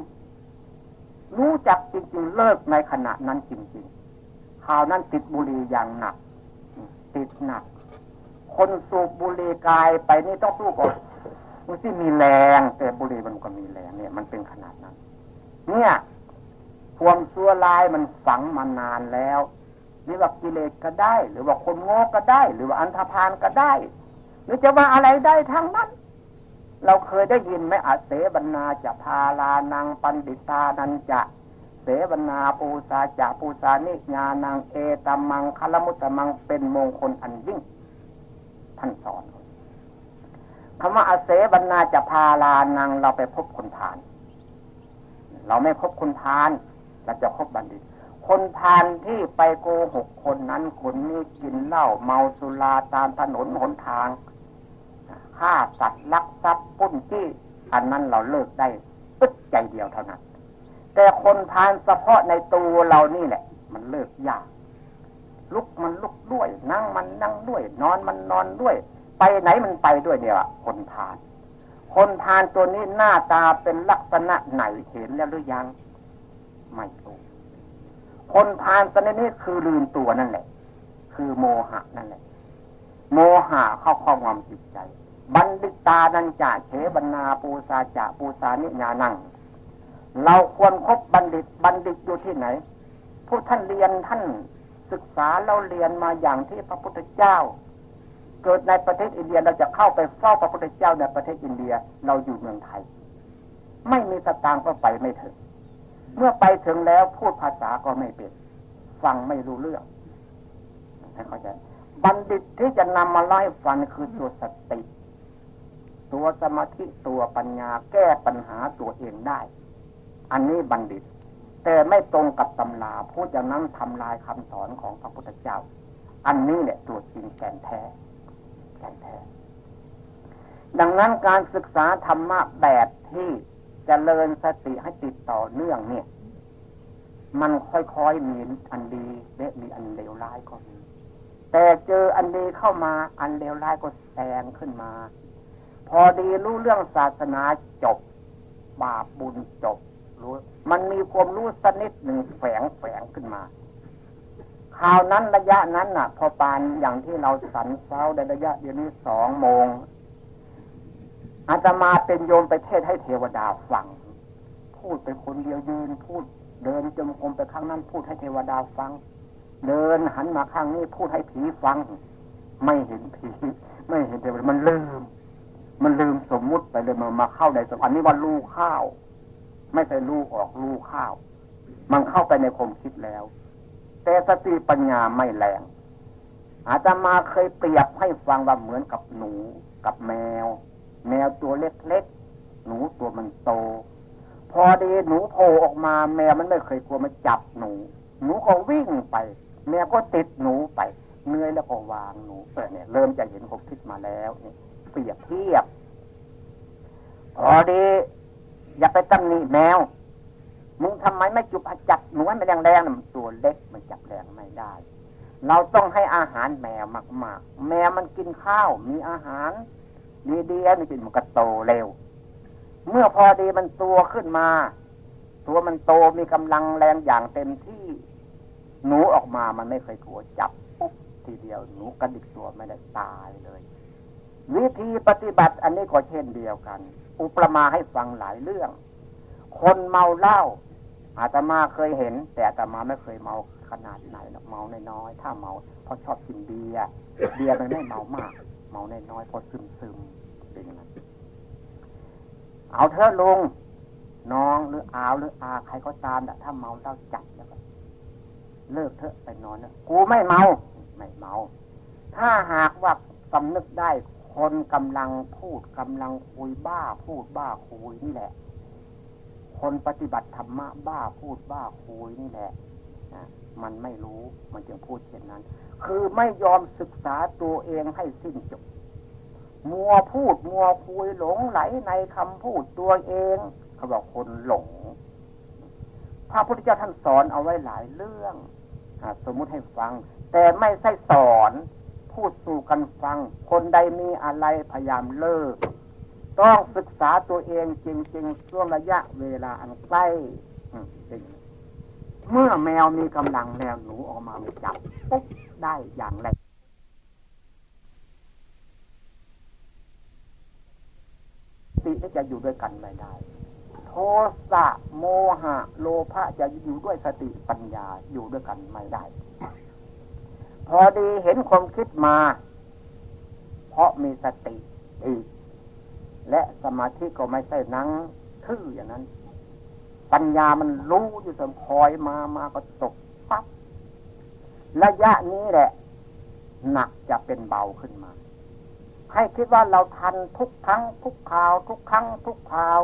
ๆ รู้จักจริง ๆ เลิกในขณะนั้นจริงๆคราวนั้นติดบุหรี่อย่างหนัก ติดหนัก คนสูบบุหรี่กายไปนี่ต้องสู้กับมันที่มีแรง แต่บุหรี่มันก็มีแรงเนี่ย มันเป็นขนาดนั้น เนี่ย ความชั่วลายมันฝังมานานแล้วหรือว่ากิเลสก็ได้ หรือว่าคนโง่ก็ได้ หรือว่าอันธพาลก็ได้ หรือจะว่าอะไรได้ทั้งนั้น เราเคยได้ยินไหมอาเสบนาจะพาลานังปันดิตานันจะเสวนาปูซาจะปูซานิญานังเอตมังคลมุตตมังเป็นมงคลอันยิ่ง ท่านสอนคำว่าอาเสบนาจะพาลานังเราไปพบคนทาน เราไม่พบคนทาน เราจะพบบัณฑิต คนทานที่ไปโกหกคนนั้นคนนี้กินเหล้าเมาสุราตามถนนหนทางฆ่าสัตว์ลักทรัพย์ปุ้นจี้อันนั้นเราเลิกได้ปึ๊บใจเดียวเท่านั้น แต่คนทานเฉพาะในตัวเรานี่แหละ มันเลิกยากลุกมันลุกด้วย นั่งมันนั่งด้วย นอนมันนอนด้วย ไปไหนมันไปด้วยเนี่ยคนทาน คนทานตัวนี้หน้าตาเป็นลักษณะไหนเห็นแล้วหรือยัง ไม่รู้คนพานตอนนี้คือลืมตัวนั่นแหละ คือโมหะนั่นแหละ โมหะเข้าครอบงำจิตใจ บัณฑิตานันจ่าเฉบรรณาปูซาจ่าปูซานิญานัง เราควรครบบัณฑิตบัณฑิตอยู่ที่ไหนผู้ท่านเรียนท่านศึกษาเราเรียนมาอย่างที่พระพุทธเจ้า เกิดในประเทศอินเดียเราจะเข้าไปเฝ้าพระพุทธเจ้าในประเทศอินเดียเราอยู่เมืองไทย ไม่มีสตางค์ก็ไปไม่ถึง เมื่อไปถึงแล้วพูดภาษาก็ไม่เป็น ฟังไม่รู้เรื่องให้เข้าใจบัณฑิตที่จะนำมาไล่ฟังคือตัวสติ ตัวสมาธิตัวปัญญาแก้ปัญหาตัวเองได้ อันนี้บัณฑิต แต่ไม่ตรงกับตำราพูดอย่างนั้นทำลายคำสอนของพระพุทธเจ้า อันนี้แหละตัวจริงแก่นแท้แก่นแท้ ดังนั้นการศึกษาธรรมะแบบที่ จเจริญสติให้ติดต่อเนื่องเนี่ย มันค่อยๆมีอันดีและมีอันเลวร้ายก็มีแต่เจออันดีเข้ามาอันเลวร้ายก็แซงขึ้นมา พอดีรู้เรื่องศาสนาจบบาปบุญจบรู้มันมีความรู้สนิดหนึ่งแฝงแฝงขึ้นมาคราวนั้นระยะนั้นน่ะ พอปานอย่างที่เราสันเซ้าในระยะเดียวนี้สองโมง อาตมาเป็นโยมไปเทศให้เทวดาฟัง พูดไปคนเดียวยืนพูด เดินจมกรมไปข้างนั้น พูดให้เทวดาฟัง เดินหันมาข้างนี้พูดให้ผีฟัง ไม่เห็นผี ไม่เห็นเทวดามันลืม มันลืมสมมุติไปเลยมามาเข้าในสมอันนี้ว่าลูกข้าว ไม่ใช่ลูกออกลูกข้าว มันเข้าไปในความคิดแล้ว แต่สติปัญญาไม่แรงอาตมาเคยเปรียบให้ฟังว่าเหมือนกับหนูกับแมว แมวตัวเล็กๆ หนูตัวมันโต พอดีหนูโผล่ออกมา แมวมันไม่เคยกลัวมาจับหนู หนูก็วิ่งไป แมวก็ติดหนูไปเนื่อยแล้วก็วางหนูเออเนี่ย เริ่มจะเห็นผมคิดมาแล้วเนี่ยเปรียบเทียบ พอดี อย่าไปตำหนิแมวมึงทำไมไม่จุบจับหนูให้มันแรงๆมันตัวเล็กมันจับแรงไม่ได้ เราต้องให้อาหารแมวมาก ๆ แมวมันกินข้าวมีอาหาร ดีดีนี่จิตมันก็โตเร็ว เมื่อพอดีมันตัวขึ้นมา ตัวมันโตมีกำลังแรงอย่างเต็มที่หนูออกมามันไม่เคยกลัวจับปุ๊บทีเดียวหนูกระดิกตัวไม่ได้ตายเลย วิธีปฏิบัติอันนี้ก็เช่นเดียวกัน อุปมาให้ฟังหลายเรื่อง คนเมาเหล้าอาตมาเคยเห็น แต่อาตมาไม่เคยเมาขนาดไหนเมาน้อยๆถ้าเมาเพราะชอบกินเบียร์เบียร์มันไม่เมามาก เมาแน่น้อยพอซึมซึมเป็นอย่างนั้นเอาเถอะลุงน้องหรืออาวหรืออาใครก็ตามแต่ถ้าเมาเล่าจัดแล้วก็เลิกเถอะไปนอนนะกูไม่เมาไม่เมา ถ้าหากว่าสำนึกได้คนกำลังพูดกำลังคุยบ้าพูดบ้าคุยนี่แหละ คนปฏิบัติธรรมะบ้าพูดบ้าคุยนี่แหละนะมันไม่รู้มันจึงพูดเช่นนั้น คือไม่ยอมศึกษาตัวเองให้สิ้นจบ มัวพูดมัวคุยหลงไหลในคำพูดตัวเองเขาบอกคนหลง พระพุทธเจ้าท่านสอนเอาไว้หลายเรื่องอสมมุติให้ฟัง แต่ไม่ใช่สอนพูดสู่กันฟัง คนใดมีอะไรพยายามเลิก ต้องศึกษาตัวเองจริง ๆ ช่วงระยะเวลาอันใกล้เมื่อแมวมีกำลังแล้วหนูออกมาจับปุ๊บ ได้อย่างไรติจะอยู่ด้วยกันไม่ได้ โทสะโมหะ โลภะจะอยู่ด้วยสติปัญญาอยู่ด้วยกันไม่ได้ พอดีเห็นความคิดมา เพราะมีสติอีกและสมาธิก็ไม่ใช่นั่งทื่ออย่างนั้น ปัญญามันรู้อยู่เสมอคอยมามาก็ตก ระยะนี้แหละ หนักจะเป็นเบาขึ้นมา ให้คิดว่าเราทันทุกครั้ง ทุกคราว ทุกครั้ง ทุกคราว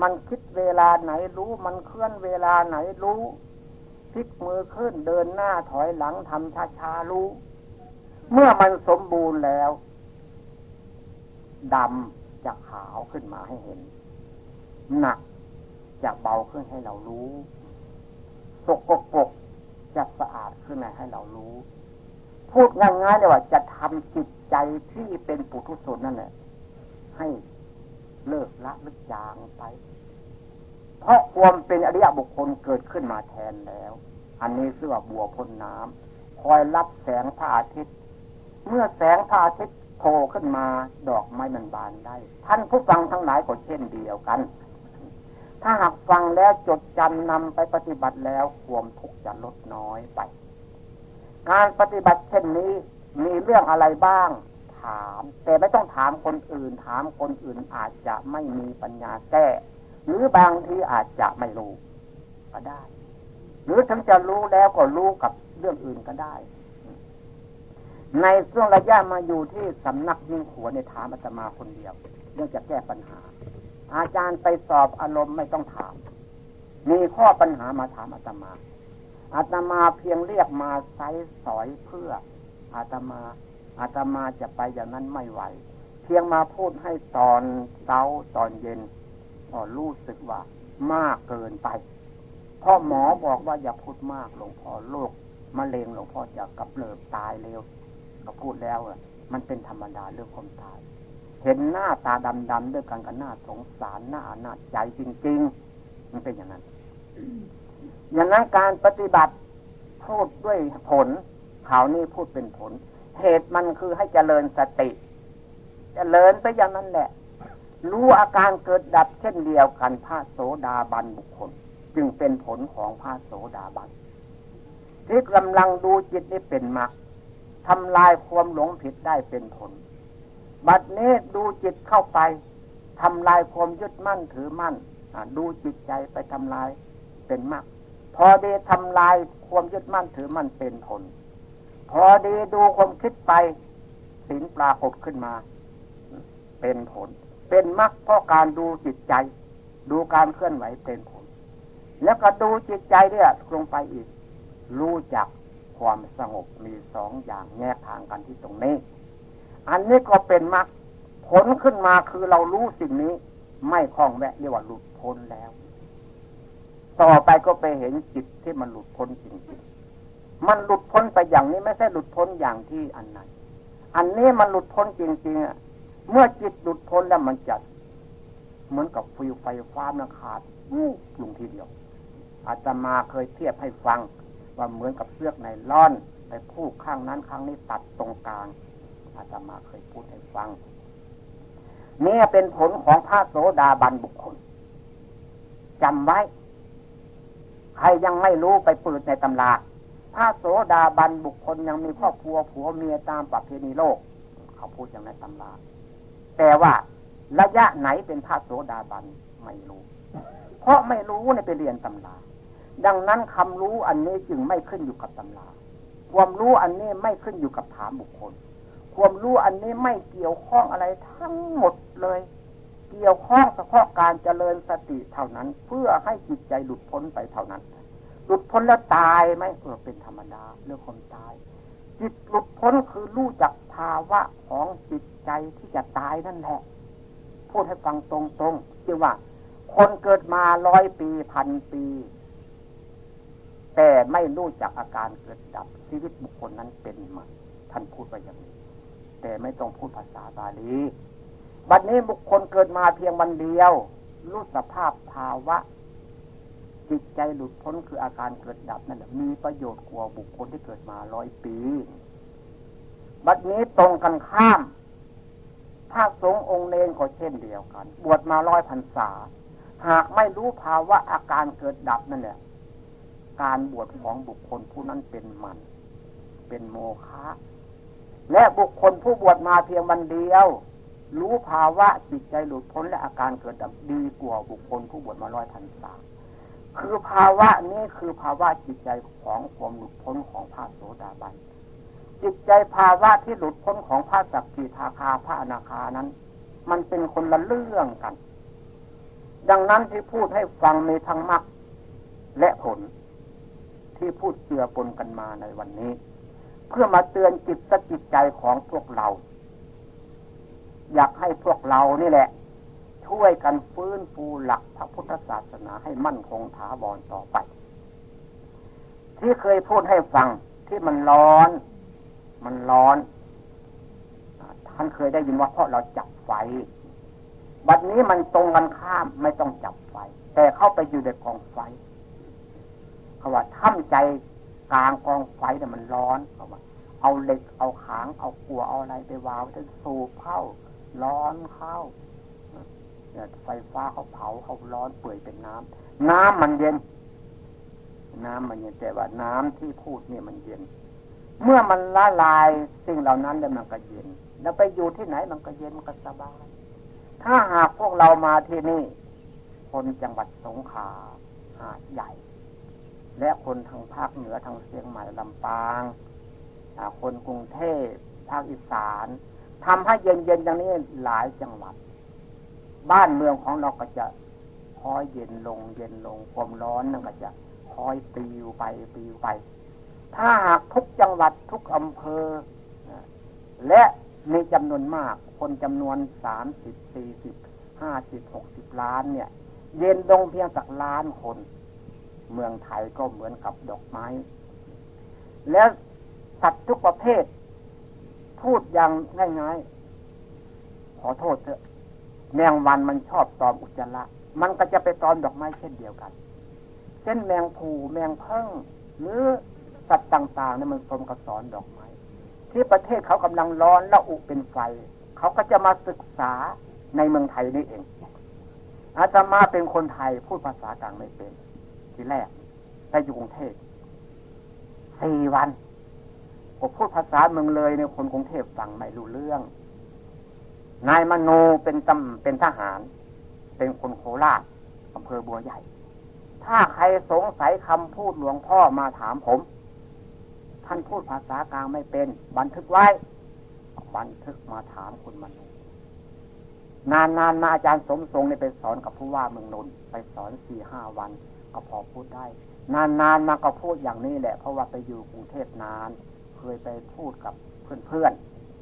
มันคิดเวลาไหนรู้มันเคลื่อนเวลาไหนรู้พลิกมือขึ้นเดินหน้าถอยหลังทำช้าๆรู้ เมื่อมันสมบูรณ์แล้วดำจะขาวขึ้นมาให้เห็น หนักจะเบาขึ้นให้เรารู้ สกปรก จะสะอาดขึ้นมาให้เรารู้ พูดง่ายๆเลยว่าจะทำจิตใจที่เป็นปุถุชนนั่นแหละให้เลิกละลึกจางไป เพราะความเป็นอริยบุคคลเกิดขึ้นมาแทนแล้ว อันนี้เสื้อบัวพ้นน้ำคอยรับแสงพระอาทิตย์ เมื่อแสงพระอาทิตย์โผล่ขึ้นมาดอกไม้มันบานได้ ท่านผู้ฟังทั้งหลายก็เช่นเดียวกัน ถ้าหากฟังแล้วจดจำนำไปปฏิบัติแล้วความทุกข์จะลดน้อยไป การปฏิบัติเช่นนี้มีเรื่องอะไรบ้าง ถาม แต่ไม่ต้องถามคนอื่น ถามคนอื่นอาจจะไม่มีปัญญาแก้ หรือบางทีอาจจะไม่รู้ก็ได้ หรือถึงจะรู้แล้วก็รู้กับเรื่องอื่นก็ได้ ในช่วงระยะมาอยู่ที่สำนักยิ่งขัวในถามอาตมาคนเดียวเรื่องจะแก้ปัญหา อาจารย์ไปสอบอารมณ์ไม่ต้องถาม มีข้อปัญหามาถามอาตมาอาตมาเพียงเรียกมาไซสอยเพื่ออาตมาอาตมาจะไปอย่างนั้นไม่ไหว เพียงมาพูดให้ตอนเช้าตอนเย็นก็รู้สึกว่ามากเกินไปพ่อหมอบอกว่าอย่าพูดมากหลวงพ่อโรคมะเร็งหลวงพ่อจะกับเลิบตายเร็ว ก็พูดแล้วอะมันเป็นธรรมดาเรื่องความตาย เห็นหน้าตาดำๆด้วยกันกับหน้าสงสารหน้าอนาจใจจริง ๆ มันเป็นอย่างนั้น อย่างนั้นการปฏิบัติพูดด้วยผลข่าวนี้พูดเป็นผล เหตุมันคือให้เจริญสติจเจริญไปอย่างนั้นแหละ รู้อาการเกิดดับเช่นเดียวกันพระโสดาบันบุคคล จึงเป็นผลของพระโสดาบันที่กำลังดูจิตนี่เป็นมรรคทำลายความหลงผิดได้เป็นผล บัดนี้ดูจิตเข้าไปทำลายความยึดมั่นถือมั่นดูจิตใจไปทำลายเป็นมาก พอดีทำลายความยึดมั่นถือมั่นเป็นผล พอดีดูความคิดไปสินปรากฏขึ้นมา เป็นผล เป็นมรรคเพราะการดูจิตใจ ดูการเคลื่อนไหวเป็นผล แล้วก็ดูจิตใจเนี่ยลงไปอีก รู้จักความสงบมีสองอย่างแยกทางกันที่ตรงนี้ อันนี้ก็เป็นมรรคผลขึ้นมาคือเรารู้สิ่งนี้ ไม่คล้องแวะเรียกว่าหลุดพ้นแล้ว ต่อไปก็ไปเห็นจิตที่มันหลุดพ้นจริงๆมันหลุดพ้นไปอย่างนี้ไม่ใช่หลุดพ้นอย่างที่อันนั้น อันนี้มันหลุดพ้นจริงๆอะเมื่อจิตหลุดพ้นแล้วมันจะเหมือนกับฟิวไฟฟ้านขาดวูบลงทีเดียว อาตมาเคยเทียบให้ฟัง ว่าเหมือนกับเสือกในล่อน ไปพูดข้างนั้นข้างนี้ตัดตรงกลาง อาตมาเคยพูดให้ฟังนี่เป็นผลของพระโสดาบันบุคคลจำไว้ ใครยังไม่รู้ไปเปิดในตำราพระโสดาบันบุคคลยังมีครอบครัวผัวเมียตามประเพณีโลก เขาพูดอย่างในตำราแต่ว่าระยะไหนเป็นพระโสดาบันไม่รู้ เพราะไม่รู้ในไปเรียนตำราดังนั้นคำรู้อันนี้จึงไม่ขึ้นอยู่กับตำรา ความรู้อันนี้ไม่ขึ้นอยู่กับถามบุคคล ความรู้อันนี้ไม่เกี่ยวข้องอะไรทั้งหมดเลย เกี่ยวข้องเฉพาะการเจริญสติเท่านั้น เพื่อให้จิตใจหลุดพ้นไปเท่านั้น หลุดพ้นแล้วตายไหมเออเป็นธรรมดาเรื่องความตาย จิตหลุดพ้นคือรู้จักภาวะของจิตใจที่จะตายนั่นแหละพูดให้ฟังตรงๆคือว่า คนเกิดมาร้อยปีพันปี แต่ไม่รู้จักอาการเกิดดับชีวิตบุคคลนั้นเป็นมาท่านพูดไปอย่างนี้ แต่ไม่ต้องพูดภาษาบาลี บัดนี้บุคคลเกิดมาเพียงวันเดียว รู้สภาพภาวะ จิตใจหลุดพ้นคืออาการเกิดดับนั่นแหละมีประโยชน์กว่าบุคคลที่เกิดมาร้อยปี บัดนี้ตรงกันข้ามพระสงฆ์องค์เลนก็เช่นเดียวกัน บวชมาร้อยพรรษา หากไม่รู้ภาวะอาการเกิดดับนั่นแหละการบวชของบุคคลผู้นั้นเป็นมัน เป็นโมฆะ และบุคคลผู้บวชมาเพียงวันเดียว รู้ภาวะจิตใจหลุดพ้นและอาการเกิดดับดีกว่าบุคคลผู้บวชมาร้อยพันสาคือภาวะนี้คือภาวะจิตใจของความหลุดพ้นของพระโสดาบันจิตใจภาวะที่หลุดพ้นของพระสักกิทาคาพระอนาคานั้น มันเป็นคนละเรื่องกัน ดังนั้นที่พูดให้ฟังในทางมรรคและผล ที่พูดเจือปนกันมาในวันนี้ เพื่อมาเตือนจิตสจิตใจของพวกเรา อยากให้พวกเรานี่แหละ ช่วยกันฟื้นฟูหลักพระพุทธศาสนาให้มั่นคงถาวรต่อไป ที่เคยพูดให้ฟังที่มันร้อน มันร้อนท่านเคยได้ยินว่าเพราะเราจับไฟบัดนี้มันตรงกันข้ามไม่ต้องจับไฟ แต่เข้าไปอยู่ในกองไฟเขาว่าท่ำใจ กลางกองไฟเนี่ยมันร้อนเขาว่าเอาเหล็กเอาขางเอากัวเอาอะไรไปวางจะสูบเข้า ร้อนเข้าเนี่ยไฟฟ้าเขาเผาเขาร้อนเปื่อยเป็นน้ำน้ำมันเย็น น้ำมันเย็นแต่ว่าน้ำที่พูดเนี่ยมันเย็น เมื่อมันละลายสิ่งเหล่านั้นแล้วมันก็เย็น แล้วไปอยู่ที่ไหนมันก็เย็นมันก็สบาย ถ้าหากพวกเรามาที่นี่ คนจังหวัดสงขลาหาดใหญ่ และคนทางภาคเหนือทางเชียงใหม่ลำปางคนกรุงเทพภาคอีสานทำให้เย็นๆอย่างนี้หลายจังหวัด บ้านเมืองของเราก็จะคอยเย็นลงเย็นลงความร้อนนั่นก็จะคอยปีวไปปีวไป ถ้าหากทุกจังหวัดทุกอำเภอ และมีจำนวนมาก คนจำนวนสามสิบสี่สิบห้าสิบหกสิบล้านเนี่ย เย็นลงเพียงสักล้านคน เมืองไทยก็เหมือนกับดอกไม้ แล้วสัตว์ทุกประเภท พูดอย่างง่ายๆขอโทษเถอะ แมงวันมันชอบตอมอุจจาระมันก็จะไปตอมดอกไม้เช่นเดียวกัน เช่นแมงผูแมงเพิ่งหรือสัตว์ต่างๆเนี่ยมันสมกับสอนดอกไม้ ที่ประเทศเขากำลังร้อนแล้วอุเป็นไฟ เขาก็จะมาศึกษาในเมืองไทยนี่เองอาจจะมาเป็นคนไทยพูดภาษากลางไม่เป็น ทีแรกไปอยู่กรุงเทพสี่วันผมพูดภาษาเมืองเลยในคนกรุงเทพฟังไม่รู้เรื่อง นายมโนเป็นตำเป็นทหาร เป็นคนโคราชอำเภอบัวใหญ่ ถ้าใครสงสัยคำพูดหลวงพ่อมาถามผม ท่านพูดภาษากลางไม่เป็น บันทึกไว้ บันทึกมาถามคุณมโนนานๆมาอาจารย์สมทรงเนี่ยไปสอนกับผู้ว่าเมืองนนท์ไปสอนสี่ห้าวัน ก็พอพูดได้ นานๆมาก็พูดอย่างนี้แหละ เพราะว่าไปอยู่กรุงเทพนาน เคยไปพูดกับเพื่อน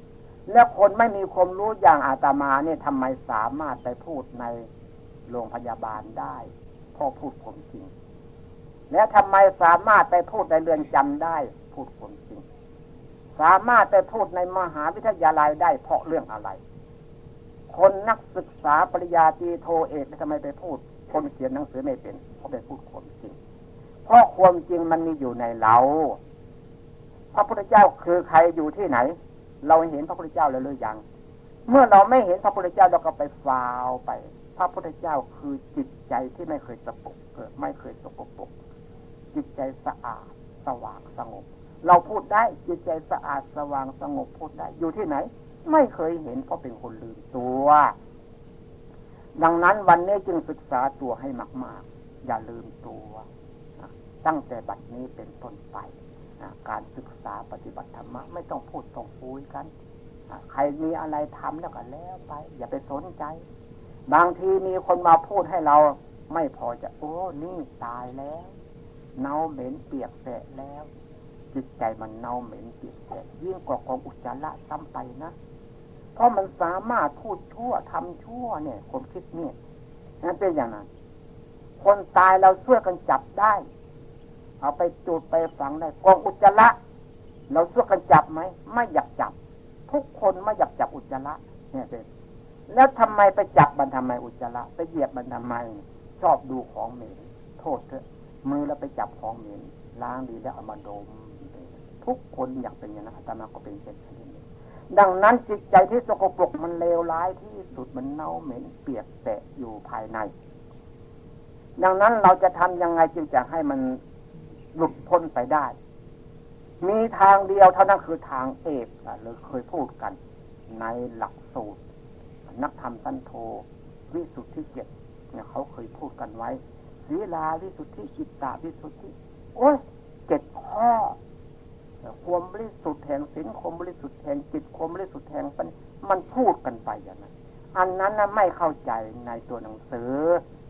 ๆ แล้วคนไม่มีความรู้อย่างอาตมาเนี่ยทำไมสามารถไปพูดในโรงพยาบาลได้พ่อพูดผมจริง แล้วทำไมสามารถไปพูดในเรือนจำได้ พูดผมจริง สามารถไปพูดในมหาวิทยาลัยได้เพราะเรื่องอะไร คนนักศึกษาปริญญาตรีโทเอกทำไมไปพูด คนเขียนหนังสือไม่เป็นเขาไปพูดความจริง เพราะความจริงมันมีอยู่ในเรา พระพุทธเจ้าคือใครอยู่ที่ไหน เราเห็นพระพุทธเจ้าแล้วหรือยัง เมื่อเราไม่เห็นพระพุทธเจ้าเราก็ไปฟาวไป พระพุทธเจ้าคือจิตใจที่ไม่เคยสกปรกเกิดไม่เคยสกปรกจิตใจสะอาด สว่างสงบ เราพูดได้จิตใจสะอาดสว่างสงบพูดได้ อยู่ที่ไหน ไม่เคยเห็นเพราะเป็นคนลืมตัว ดังนั้นวันนี้จึงศึกษาตัวให้มาก ๆ อย่าลืมตัว ตั้งแต่บัดนี้เป็นต้นไป การศึกษาปฏิบัติธรรมะไม่ต้องพูดต้องคุยกัน ใครมีอะไรทำแล้วก็แล้วไป อย่าไปสนใจ บางทีมีคนมาพูดให้เราไม่พอจะโอ้นี่ตายแล้วเน่าเหม็นเปียกแสะแล้ว จิตใจมันเน่าเหม็นเปียกแสะยิ่งกว่าของอุจจาระซ้ำไปนะ เพราะมันสามารถพูดชั่วทำชั่วเนี่ยผมคิดเนี่ยนั่นเป็นอย่างนั้น คนตายเราช่วยกันจับได้ เอาไปจูดไปฝังได้กองอุจจาระเราช่วยกันจับไหมไม่อยากจับ ทุกคนไม่อยากจับอุจจาระเนี่ยเป็นแล้วทำไมไปจับมันทำไมอุจจาระไปเหยียบมันทำไม ชอบดูของเหม็นโทษเถอะมือแล้วไปจับของเหม็นล้างดีแล้วเอามาดม ทุกคนอยากเป็นอย่างนั้นอาตมาก็เป็นเช่นนี้ ดังนั้นจิตใจที่สกปรกมันเลวร้ายที่สุดมันเน่าเหม็นเปียกแตะอยู่ภายใน ดังนั้นเราจะทำยังไงจึงจะให้มันหลุดพ้นไปได้ มีทางเดียวเท่านั้นคือทางเอกหรือเคยพูดกัน ในหลักสูตร นักธรรมสั้นโทวิสุทธิเจ็ดเนี่ยเขาเคยพูดกันไว้ศีลาวิสุทธิจิตตาวิสุทธิโอ้ยเจ็ดข้อ ความบริสุทธิ์แห่งศีลความบริสุทธิ์แห่งจิตความบริสุทธิ์แห่งปัญมันพูดกันไปอย่างนั้น อันนั้นนะไม่เข้าใจในตัวหนังสือ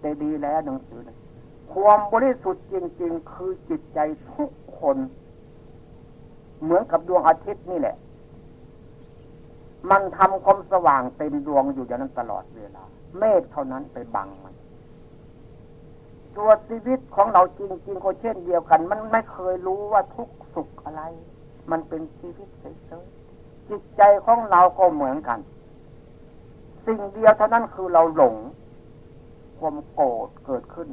แต่ดีแล้วหนังสือนะความบริสุทธิ์จริง ๆ คือจิตใจทุกคน เหมือนกับดวงอาทิตย์นี่แหละ มันทำความสว่างเต็มดวงอยู่อย่างนั้นตลอดเวลา เมฆเท่านั้นไปบังมั ตัวชีวิตของเราจริงๆก็เช่นเดียวกัน มันไม่เคยรู้ว่าทุกสุขอะไร มันเป็นชีวิตเฉยๆจิตใจของเราก็เหมือนกัน สิ่งเดียวเท่านั้นคือเราหลง ความโกรธเกิดขึ้น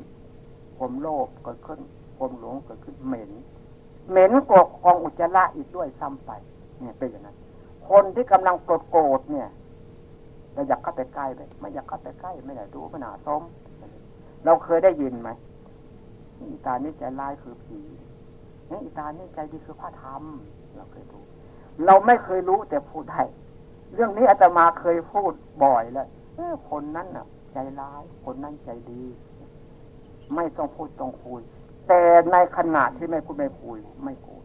ความโลภเกิดขึ้น ความหลงเกิดขึ้นเหม็น เหม็นกบกองอุจจาระอีกด้วยซ้ำไป เนี่ยเป็นอย่างนั้น คนที่กำลังโกรธโกรธเนี่ยเราอยากเข้าไปใกล้ไปไม่อยากเข้าไปใกล้ไม่ได้ดูไม่น่าสม เราเคยได้ยินไหมอีตานี่ใจร้ายคือผีนี่อีตานี่ใจดีคือพระธรรม เราเคยดูเราไม่เคยรู้แต่พูดได้เรื่องนี้อาตมาเคยพูดบ่อยแล้วคนนั้นน่ะ ใจร้าย คนนั้นใจดี ไม่ต้องพูดต้องคุย แต่ในขณะที่ไม่พูดไม่คุย ไม่โกรธ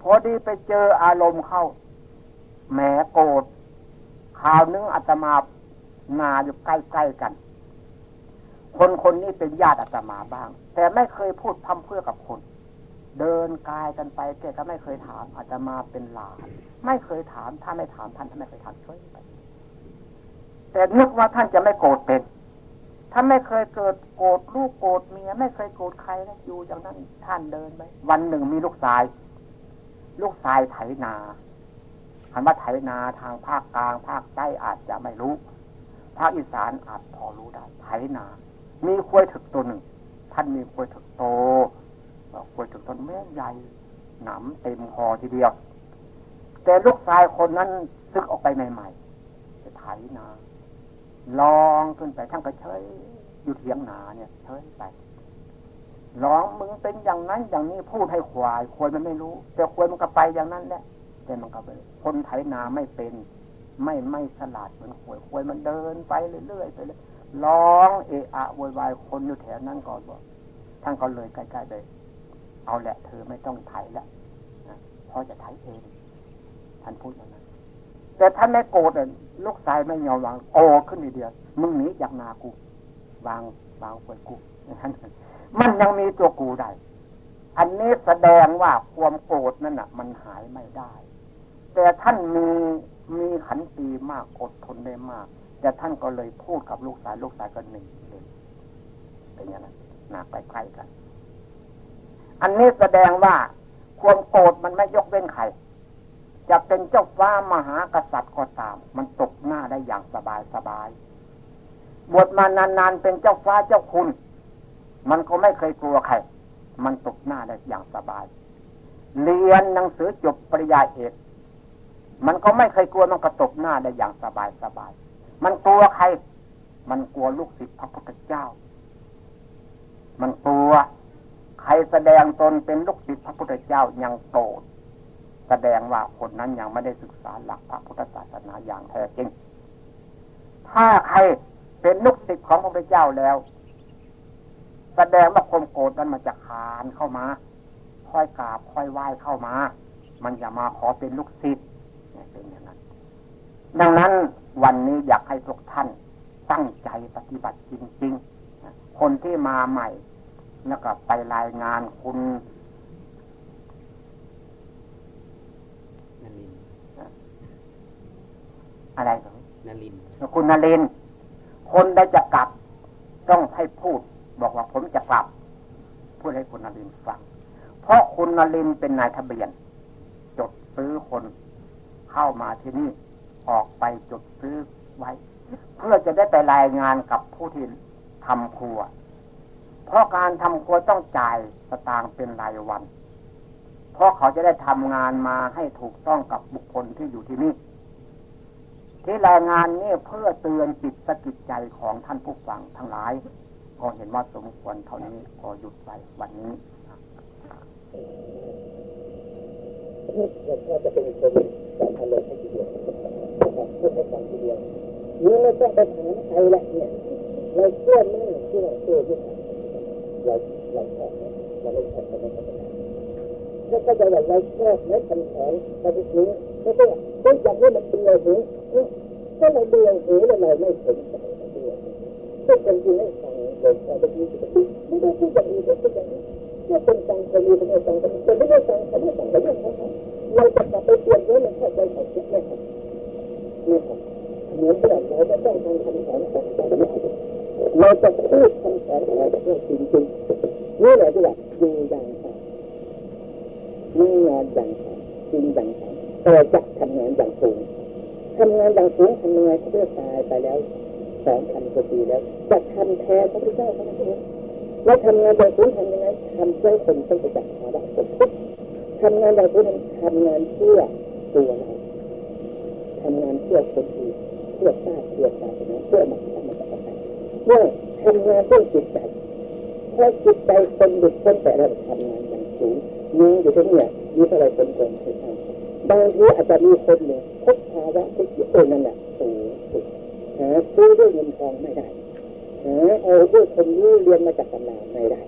พอดีไปเจออารมณ์เข้าแหมโกรธข่าวนึงอาตมานาอยู่ใกล้ๆกัน คนคนนี้เป็นญาติอาตมาบ้าง แต่ไม่เคยพูดพั่มเพื่อกับคน เดินกายกันไปแกก็ไม่เคยถามอาตมาเป็นหลาน ไม่เคยถามถ้าไม่ถามท่านท่านไม่เคยถามช่วยไปแต่นึกว่าท่านจะไม่โกรธเป็นท่านไม่เคยเกิดโกรธลูกโกรธเมียไม่เคยโกรธใครนะอยู่อย่างนั้นท่านเดินไปวันหนึ่งมีลูกชาย ลูกชายไถนาคำว่าไถนาทางภาคกลาง ภาคใต้อาจจะไม่รู้ ภาคอีสานอาจพอรู้ได้ไถนา มีควยถึกตัวหนึ่ง ท่านมีควยถึกโตควยถึกต้นแม่ใหญ่หนำเต็มคอทีเดียว แต่ลูกชายคนนั้นซึกออกไปใหม่ๆจะไถนาลองขึ้นไปทั้งกระเชยอยู่เถียงหนาเนี่ยเชยไปลองมึงเป็นอย่างนั้นอย่างนี้พูดให้ควายควายมันไม่รู้ แต่ควายมันก็ไปอย่างนั้นแหละแต่มันก็ไปคนไถนาไม่เป็น ไม่ไม่ฉลาดเหมือนควายควายมันเดินไปเรื่อยๆไปเลย ร้องเอะอะวยวายคนอยู่แถวนั้นก่อนบอกท่านก็เลยใกล้ๆเลย เอาแหละเธอไม่ต้องไถแล้วพอจะไถเองท่านพูดอย่างนั้นแต่ท่านไม่โกรธลูกชายไม่ยอมวางโกขึ้นทีเดียวมึงหนีจากนากู วางวางไปกูมันยังมีตัวกูได้ อันนี้แสดงว่าความโกรธนั่นน่ะ มันหายไม่ได้ แต่ท่านมีมีขันตีมากอดทนได้มาก แต่ท่านก็เลยพูดกับลูกชายลูกชายก็หนึ่งเลยเป็นอย่างนั้นหนักไปใกล้กัน อันนี้แสดงว่าความโกรธมันไม่ยกเว้นใครจะเป็นเจ้าฟ้ามหากษัตริย์ก็ตาม มันตกหน้าได้อย่างสบายสบายบวชมานานๆเป็นเจ้าฟ้าเจ้าคุณ มันก็ไม่เคยกลัวใคร มันตกหน้าได้อย่างสบาย เรียนหนังสือจบปริญญาเอกมันก็ไม่เคยกลัวมันก็ตกหน้าได้อย่างสบายสบาย มันกลัวใคร มันกลัวลูกศิษย์พระพุทธเจ้า มันกลัว ใครแสดงตนเป็นลูกศิษย์พระพุทธเจ้ายังโกรธแสดงว่าคนนั้นยังไม่ได้ศึกษาหลักพระพุทธศาสนาอย่างแท้จริง ถ้าใครเป็นลูกศิษย์ของพระพุทธเจ้าแล้ว แสดงว่าความโกรธนั้นมาจากขานเข้ามา ค่อยกราบค่อยไหว้เข้ามา มันอย่ามาขอเป็นลูกศิษย์เป็นอย่างนั้น ดังนั้น วันนี้อยากให้ทุกท่านตั้งใจปฏิบัติจริง ๆ คนที่มาใหม่ แล้วก็ไปรายงานคุณนลินอะไรของนลินคุณนรินทร์คนได้จะกลับ ต้องให้พูด บอกว่าผมจะกลับ พูดให้คุณนรินทร์ฟัง เพราะคุณนรินทร์เป็นนายทะเบียน จดซื้อคนเข้ามาที่นี่ ออกไปจดซื้อไว้ เพื่อจะได้ไปรายงานกับผู้ที่ทำครัว เพราะการทำครัวต้องจ่ายสตางค์เป็นรายวัน เพราะเขาจะได้ทำงานมาให้ถูกต้องกับบุคคลที่อยู่ที่นี่ที่รายงานนี้เพื่อเตือนจิตสกิจใจของท่านผู้ฟังทั้งหลายก็เห็นว่าสมควรเท่านี้ก็หยุดไปวันนี้ก็จะเป็นคนการทำเลยให้ทีเดียว นะครับพูดให้ฟังทีเดียวนี่ไม่ต้องไปถามใครละเนี่ยเราเชื่อมั่นเชื่อเชื่อที่เราเราชอบเราไม่ชอบเราไม่ชอบถ้าก็จะว่าเราเชื่อไม่ทำแผนปฏิบัติไม่ใช่ไม่องอยากให้มันเบื่อหูถ้าเราเบื่อหูแล้วเราไม่สนใจด้วยก็เป็นจริงให้ฟังเลยแต่บางทีไม่ได้พูดอย่างนี้แต่พูดอย่างนี้เพื่อเป็นการคนมีเป็นการคนคนไม่ได้ฟังเขาไม่ฟังเขาไม่ฟังเราจะกลับไปเปลี่ยนเรื่องมันเข้าใจเขาคิดไม่ครั บนี่ครับเหมือนกับเราจะต้องทำคำสอนของเราเราจะพูดคำสอนของเราเรื่องจริงๆนี่แหละที่ว่าอยู่อย่างไรนิ่งนอนอย่างไรจริงอย่างไรแต่จะทำงานอย่างสูงทำงานอย่างสูงทำงไงเพื่อตายไปแล้วสองพันกว่าปีแล้ว จะทำแทนพระพุทธเจ้าท่านั้นเองแล้วทำงานอย่างสูงทำยังไงทำเพื่อคนต้องไปจักภาระสมทุกทำงานอย่างสูงทำงานเพื่อตัวเรา ทำงานเพื่อคนอื่นเพื่อชาติเพื่อศาสนาเพื่อมรรคธรรมจักรพรรดิเมื่อทำงานด้วยจิตใจเพราะจิตใจคนหลุดพ้นแต่เราทำงานอย่างสูงมีอยู่ที่เนี่มีเท่าไรคนโกงใช่ไหมบางทีอาจจะมีคนหนึ่งพบภาวะที่เออนั่นแหละสูงสุดหาซื้อด้วยเงินทองไม่ได้หาเอาด้วยคนรู้เรียนมาจากตำราไม่ได้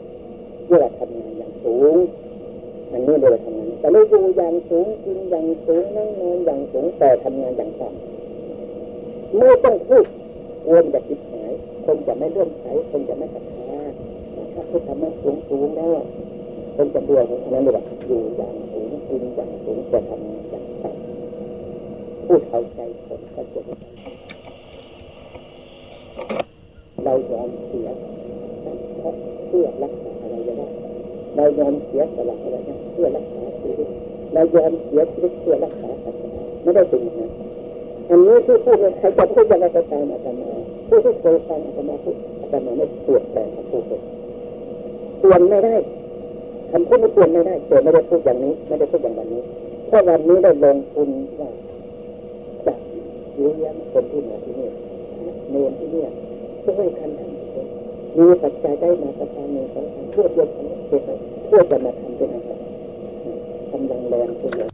เรียกว่าทำงานอย่างสูง อันนี้เรียกว่าทำงานแต่ไม่อยู่อย่างสูงกินอย่างสูงนั่งนอนอย่างสูงแต่ทำงานอย่างต่ำไม่ต้องพูดวนจะคิดหายคนจะไม่เลื่อมใสคนจะไม่ศรัทธาถ้าพูดธรรมะสูงสูงแล้วคนจะเบื่อของนั้นเลยว่าอยู่อย่างสูงกินอย่างสูงแต่ทำงานอย่างต่ำพูดเอาใจคนก็จบเรายอมเสียเพราะเพื่อรักษาอะ เรายอมเสียสละอะไรนะเพื่อรักษาชีวิตเรายอมเสียชีวิตเพื่อรักษาศาสนาไม่ได้เป็นอย่างนั้นอันนี้ที่พูดใครจะพูดยังไงก็ตามอาจารย์ผู้ที่เคยฟังอาจารย์พูดอาจารย์ไม่เปลี่ยนแปลงคำพูดเลยเปลี่ยนไม่ได้คำพูดไม่เปลี่ยนไม่ได้แต่ไม่ได้พูดอย่างนี้ ไม่ได้พูดอย่างวันนี้เพราะวันนี้ได้ลงทุนว่าจะเลี้ยงคนที่มาที่นี่เนรที่นี่ช่วยกันทำ มีปัจจัยได้มาประทานหนึ่งสองสามเพื่อเพื่อเพื่อจะมาทำเป็นอะไรกำลังแรงตัวเดียว